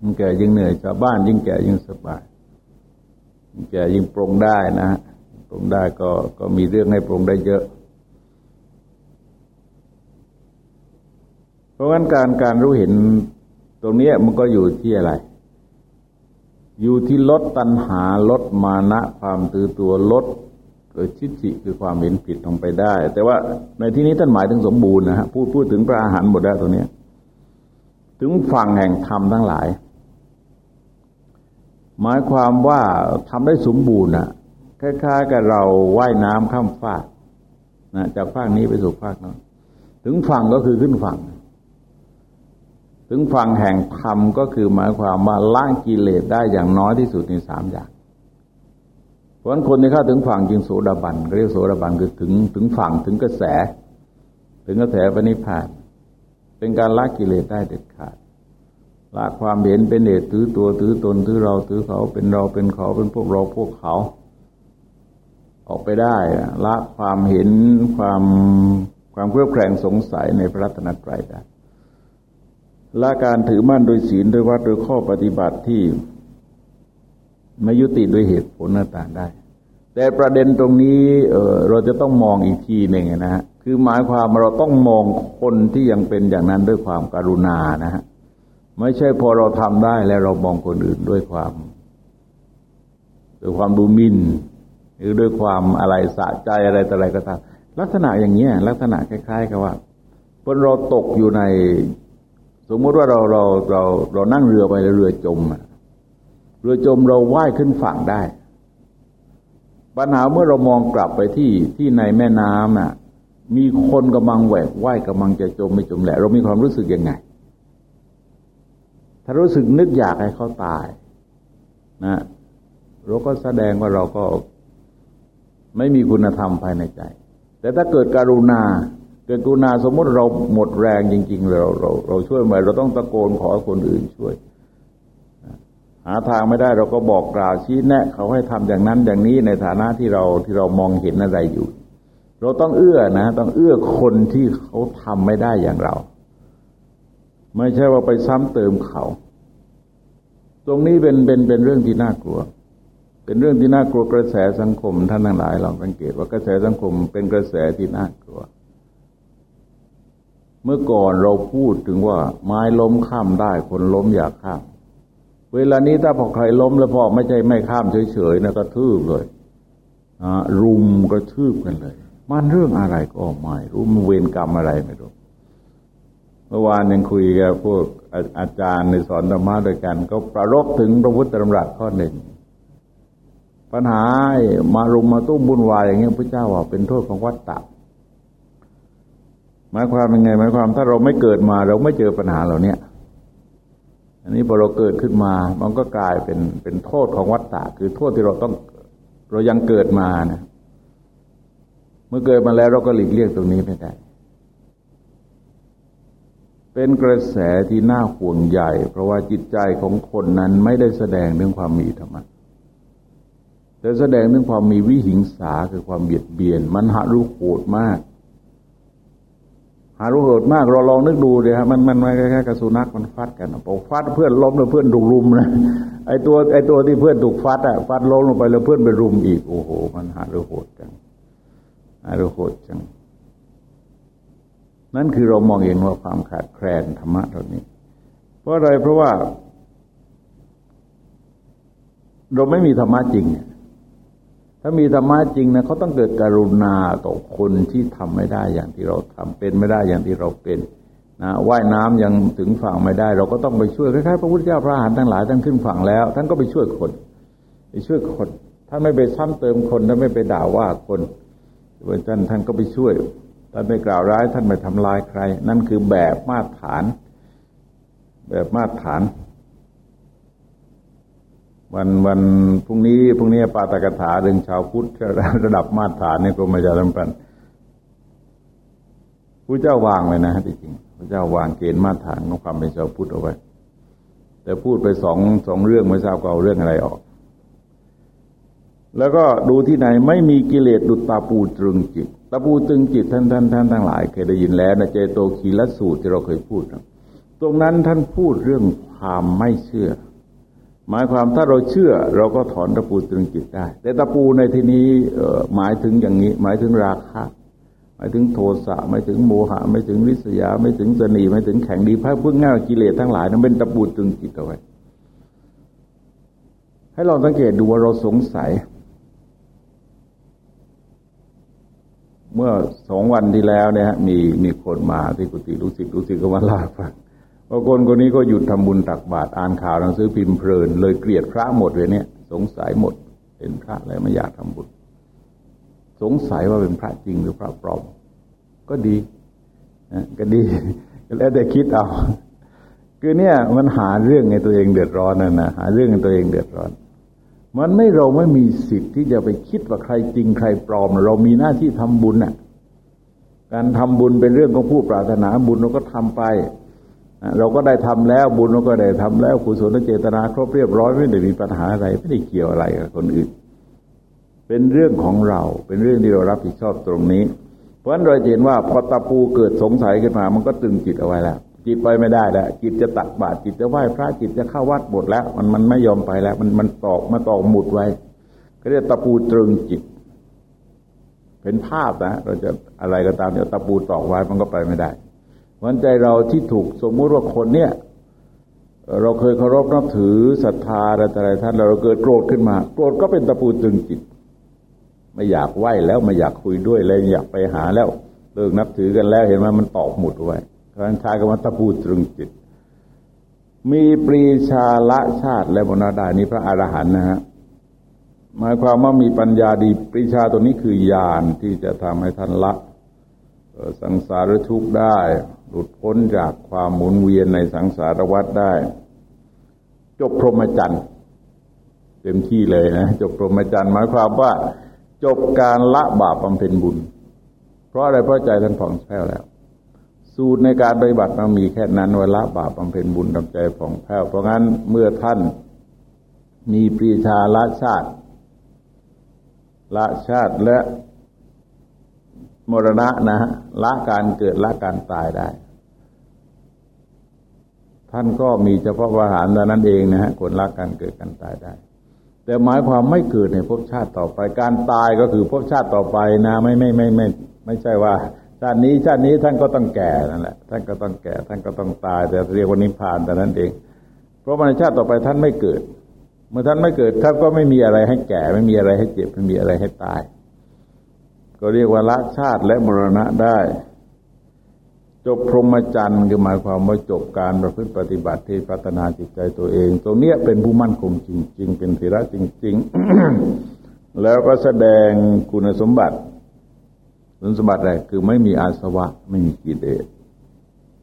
ยิ่งแก่ยิ่งเหนื่อยชาวบ้านยิ่งแก่ยิ่งสบายยิ่งแก่ยิ่งปรงได้นะฮะปรงได้ก็ก็มีเรื่องให้ปรงได้เยอะ เพราะงั้นการการรู้เห็นตรงนี้มันก็อยู่ที่อะไร อยู่ที่ลดตัณหาลดมานะความตือตัวลด เกิดชิดจิคือความเห็นผิดลงไปได้ แต่ว่าในที่นี้ท่านหมายถึงสมบูรณ์นะฮะพูดพูดถึงพระอาหารหมดแล้วตรงนี้ถึงฝั่งแห่งธรรมทั้งหลาย หมายความว่าทำได้สมบูรณ์นะคล้ายๆกับเราว่ายน้ำข้ามฟากนะจากฟากนี้ไปสู่ฟากนั้นถึงฝั่งก็คือขึ้นฝั่ง ถึงฝั่งแห่งธรรมก็คือหมายความว่าล้างกิเลสได้อย่างน้อยที่สุดในสามอย่าง เพราะฉะนั้นคนที่เข้าถึงฝั่งจึงโสดาบันเรียกโสดาบันคือถึงถึงฝั่งถึงกระแส ถึงกระแสปณิพานเป็นการละกิเลสได้เด็ดขาดละความเห็นเป็นเหตุถือตัวถือตนถือเราถือเขาเป็นเราเป็นเขาเป็นพวกเราพวกเขา ออกไปได้ละความเห็นความความเครือบแคลงสงสัยในพระรัตนตรัยได้ละการถือมั่นโดยศีลโดยวัดโดยข้อปฏิบัติที่ ไม่ยุติด้วยเหตุผลต่างได้ แต่ประเด็นตรงนี้เเราจะต้องมองอีกทีหนึ่งนะฮะคือหมายความเราต้องมองคนที่ยังเป็นอย่างนั้นด้วยความการุณานะฮะไม่ใช่พอเราทำได้แล้วเรามองคนอื่นด้วยความด้วยความดูหมิ่นหรือด้วยความอะไรสะใจอะไรต่ออะไรก็ตามลักษณะอย่างนี้ลักษณะคล้าย ๆ กับว่าพอเราตกอยู่ใน สมมติว่าเราเราเราเรานั่งเรือไปแล้วเรือจมอะ เรือจมเราว่ายขึ้นฝั่งได้ ปัญหาเมื่อเรามองกลับไปที่ที่ในแม่น้ำน่ะ มีคนกำลังแหวกว่ายกำลังจะจมไม่จมแหละ เรามีความรู้สึกยังไง ถ้ารู้สึกนึกอยากให้เขาตาย นะเราก็แสดงว่าเราก็ไม่มีคุณธรรมภายในใจ แต่ถ้าเกิดการุณา เกิดกรุณาสมมติเราหมดแรงจริง ๆ เราเราเราช่วยไม่เราต้องตะโกนขอคนอื่นช่วย หาทางไม่ได้เราก็บอกกล่าวชี้แนะ เขาให้ทำอย่างนั้นอย่างนี้ในฐานะที่เราที่เรามองเห็นอะไรอยู่ เราต้องเอื้อนะ ต้องเอื้อคนที่เขาทำไม่ได้อย่างเรา ไม่ใช่ว่าไปซ้ำเติมเขา ตรงนี้เป็นเป็นเป็นเรื่องที่น่ากลัว เป็นเรื่องที่น่ากลัวกระแสสังคมท่านทั้งหลายลองสังเกตว่ากระแสสังคมเป็นกระแสที่น่ากลัวเมื่อก่อนเราพูดถึงว่า ไม้ล้มข้ามได้คนล้มอยากข้าม เวลานี้ถ้าพอใครล้มแล้วพอไม่ใช่ไม่ข้ามเฉยๆนะก็ทืบเลยรุมก็ทืบกันเลย มันเรื่องอะไรก็ไม่รู้มันเวรกรรมอะไรไม่รู้เมื่อวานยังคุยกับพวกอาจารย์ในสอนธรรมะด้วยกัน ก็ประรบถึงพระพุทธธรรมรัสข้อหนึ่งปัญหามารุมมาตุ้มบุญวายอย่างเงี้ยพระเจ้าว่าเป็นโทษของวัฏฏะหมายความยังไงหมายความถ้าเราไม่เกิดมา เราไม่เจอปัญหาเหล่านี้ อันนี้พอเราเกิดขึ้นมา มันก็กลายเป็นเป็นโทษของวัฏฏะคือโทษที่เราต้องเรายังเกิดมานะเมื่อเกิดมาแล้วเราก็หลีกเลี่ยงตรงนี้ไม่ได้ เป็นกระแสที่น่าห่วงใหญ่ เพราะว่าจิตใจของคนนั้นไม่ได้แสดงเรื่องความมีธรรมะแต่แสดงถึงความมีวิหิงสาคือความเบียดเบียน มันหารู้โหดมาก หารู้โหดมากเราลองนึกดูเลยครับมันมันไม่แค่กระสุนักมันฟัดกันพอฟัดเพื่อนล้มแล้วเพื่อนถูกรุมนะไอตัวไอตัวที่เพื่อนถูกฟัดอะฟัดล้มลงไปแล้วเพื่อนไปรุมอีกโอ้โห มันหารู้โหดจังหารู้โหดจังนั่นคือเรามองเห็นว่าความขาดแคลนธรรมะเหล่านี้ เพราะอะไรเพราะว่า เราไม่มีธรรมะจริงเนี่ย ถ้ามีธรรมะจริงนะเขาต้องเกิดกรุณาต่อคนที่ทำไม่ได้อย่างที่เราทำเป็นไม่ได้อย่างที่เราเป็นนะว่ายน้ำยังถึงฝั่งไม่ได้ เราก็ต้องไปช่วยคล้ายๆพระพุทธเจ้าพระอรหันต์ทั้งหลายท่านขึ้นฝั่งแล้วท่านก็ไปช่วยคนไปช่วยคนท่านไม่ไปซ้ำเติมคนท่านไม่ไปด่าว่าคนท่านท่านก็ไปช่วยท่านไม่กล่าวร้ายท่านไม่ทำลายใคร นั่นคือแบบมาตรฐาน แบบมาตรฐาน วันวันพรุ่งนี้พรุ่งนี้ปาตกถาเรื่องชาวพุทธระดับมาตรฐานในกรมประชาสัมพันธ์ผู้เจ้าวางไว้นะที่จริงพระเจ้าวางเกณฑ์มาตรฐานของความเป็นชาวพุทธเอาไว้ แต่พูดไปสองสองเรื่องไม่ทราบก็เอาเรื่องอะไรออก แล้วก็ดูที่ไหนไม่มีกิเลสดุจตาปูตรึงจิตตาปูตรึงจิตท่านท่านท่านทั้งหลายเคยได้ยินแล้วนะเจโตคีลสูตรที่เราเคยพูดตรงนั้นท่านพูดเรื่องความไม่เชื่อ หมายความถ้าเราเชื่อเราก็ถอนตะปูตรึงจิตได้ แต่ตะปูในที่นี้หมายถึงอย่างนี้ หมายถึงราคะหมายถึงโทสะหมายถึงโมหะหมายถึงวิสยาหมายถึงสนีหมายถึงแข็งดีพระพึ่งง่ายกิเลสทั้งหลายนั้นเป็นตะปูตรึงจิตเอาไว้ ให้เราสังเกตดูว่าเราสงสัย เมื่อสองวันที่แล้วเนี่ยมีมีคนมาที่กุฏิลูกศิษย์ลูกศิษย์ก็มาลาฟัง พอคนคนนี้ก็หยุดทำบุญตักบาตรอ่านข่าวหนังสือพิมพ์เพลิน เลยเกลียดพระหมดเลยเนี่ย สงสัยหมด เป็นพระแล้วไม่อยากทำบุญ สงสัยว่าเป็นพระจริงหรือพระปลอม ก็ดีนะก็ดี แล้วแต่คิดเอาคือเนี่ยมันหาเรื่องในตัวเองเดือดร้อนนะนะหาเรื่องในตัวเองเดือดร้อน มันไม่เราไม่มีสิทธิ์ที่จะไปคิดว่าใครจริงใครปลอม เรามีหน้าที่ทำบุญน่ะ การทำบุญเป็นเรื่องของผู้ปรารถนาบุญเราก็ทำไป เราก็ได้ทำแล้วบุญเราก็ได้ทำแล้วกุศลเจตนาครบเรียบร้อยไม่ได้มีปัญหาอะไรไม่ได้เกี่ยวอะไรกับคนอื่น เป็นเรื่องของเราเป็นเรื่องที่เรารับผิดชอบตรงนี้ เพราะฉะนั้นเราเห็นว่าพอตะปูเกิดสงสัยขึ้นมา มันก็ตึงจิตเอาไว้แล้วจิตไปไม่ได้แล้วจิตจะตักบาตรจิตจะไหว้พระจิตจะเข้าวัดหมดแล้ว มันมันไม่ยอมไปแล้ว มันมันตอกมาตอกหมุดไว้ ก็เรียกตะปูตรึงจิต เป็นภาพนะเราจะอะไรก็ตามเนี่ยตะปูตอกไว้มันก็ไปไม่ได้ วันใจเราที่ถูกสมมุติว่าคนเนี่ยเราเคยเคารพนับถือศรัทธาอะไรท่านเราเกิดโกรธขึ้นมา โกรธก็เป็นตะปูตึงจิต ไม่อยากไหวแล้วไม่อยากคุยด้วยเลยอยากไปหาแล้วเลิกนับถือกันแล้วเห็นไหมมันตอกหมุดไว้การชายก็มาตะปูตรึงจิต มีปรีชาละชาติและบนาดานี้พระอรหันต์นะฮะหมายความว่ามีปัญญาดีปรีชาตัวนี้คือญาณที่จะทำให้ท่านละสังสารทุกข์ได้ หลุดพ้นจากความหมุนเวียนในสังสารวัฏได้ จบพรหมจรรย์เต็มที่เลยนะ จบพรหมจรรย์หมายความว่า จบการละบาปบำเพ็ญบุญ เพราะอะไรเพราะใจท่านผ่องแผ้วแล้ว สูตรในการปฏิบัติมันมีแค่นั้นว่าละบาปบำเพ็ญบุญทำใจผ่องแผ้ว เพราะงั้นเมื่อท่านมีปรีชาละชาติ ละชาติและ มรณะนะละการเกิดละการตายได้ ท่านก็มีเฉพาะวหารแต่นั้นเองนะฮะคนละการเกิดการตายได้ แต่หมายความไม่เกิดในภพชาติต่อไป การตายก็คือภพชาติต่อไปนะไม่ไม่ไม่ไม่ไม่ใช่ว่าชาตินี้ชาตินี้ท่านก็ต้องแก่นั่นแหละท่านก็ต้องแก่ ท่านก็ต้องตาย แต่เรียกว่านิพพานแต่นั้นเอง เพราะในชาติต่อไปท่านไม่เกิด เมื่อท่านไม่เกิดท่านก็ไม่มีอะไรให้แก่ ไม่มีอะไรให้เจ็บไม่มีอะไรให้ตาย ก็เรียกว่าละชาติและมรณะได้ จบพรหมจรรย์คือหมายความว่าจบการประพฤติปฏิบัติที่พัฒนาจิตใจตัวเอง ตรงนี้ยเป็นผู้มั่นคงจริง ๆ เป็นเถระจริง ๆ แล้วก็แสดงคุณสมบัติคุณสมบัติอะไรคือไม่มีอาสวะไม่มีกิเลส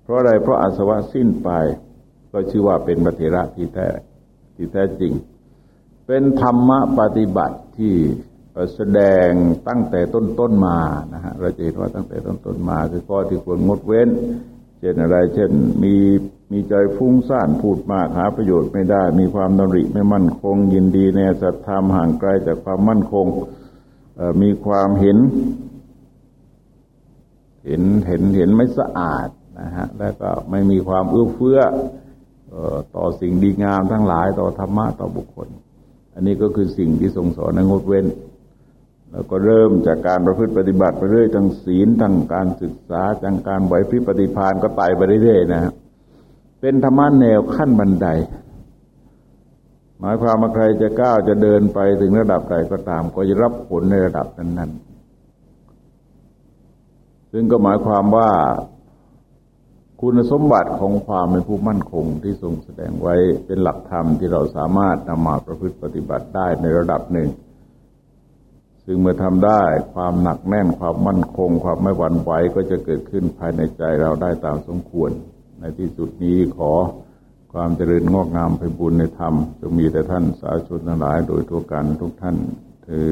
เพราะอะไรเพราะอาสวะสิ้นไป ก็ชื่อว่าเป็นปฏิระที่แท้ที่แท้จริง เป็นธรรมะปฏิบัติที่ แสดงตั้งแต่ต้นต้นมานะฮะเราจะเห็นว่าตั้งแต่ต้นต้นมาคือข้อที่ควรงดเว้น เช่นอะไร เช่นมีมีใจฟุ้งซ่านพูดมากหาประโยชน์ไม่ได้ มีความดำริไม่มั่นคง ยินดีในสัตธรรมห่างไกลจากความมั่นคงมีความเห็น เห็นเห็นเห็นไม่สะอาดนะฮะแล้วก็ไม่มีความเอื้อเฟื้อต่อสิ่งดีงามทั้งหลายต่อธรรมะต่อบุคคล อันนี้ก็คือสิ่งที่ทรงสอนงดเว้น แล้วก็เริ่มจากการประพฤติปฏิบัติไปเรื่อยทั้งศีลทั้งการศึกษาทั้งการไหวพริบปฏิพานก็ไต่ไปเรื่อยๆนะเป็นธรรมะแนวขั้นบันได หมายความว่าใครจะก้าวจะเดินไปถึงระดับใดก็ตาม ก็จะรับผลในระดับนั้นๆ ซึ่งก็หมายความว่าคุณสมบัติของความเป็นผู้มั่นคงที่ทรงแสดงไว้เป็นหลักธรรมที่เราสามารถนำมาประพฤติปฏิบัติได้ในระดับหนึ่ง ซึ่งเมื่อทำได้ความหนักแน่นความมั่นคง ความไม่หวั่นไหวก็จะเกิดขึ้นภายในใจเราได้ตามสมควร ในที่สุดนี้ขอความเจริญงอกงามไปบุญในธรรมจะมีแต่ท่านสาธุชนทั้งหลายโดยทั่วกันทุกท่านเธอ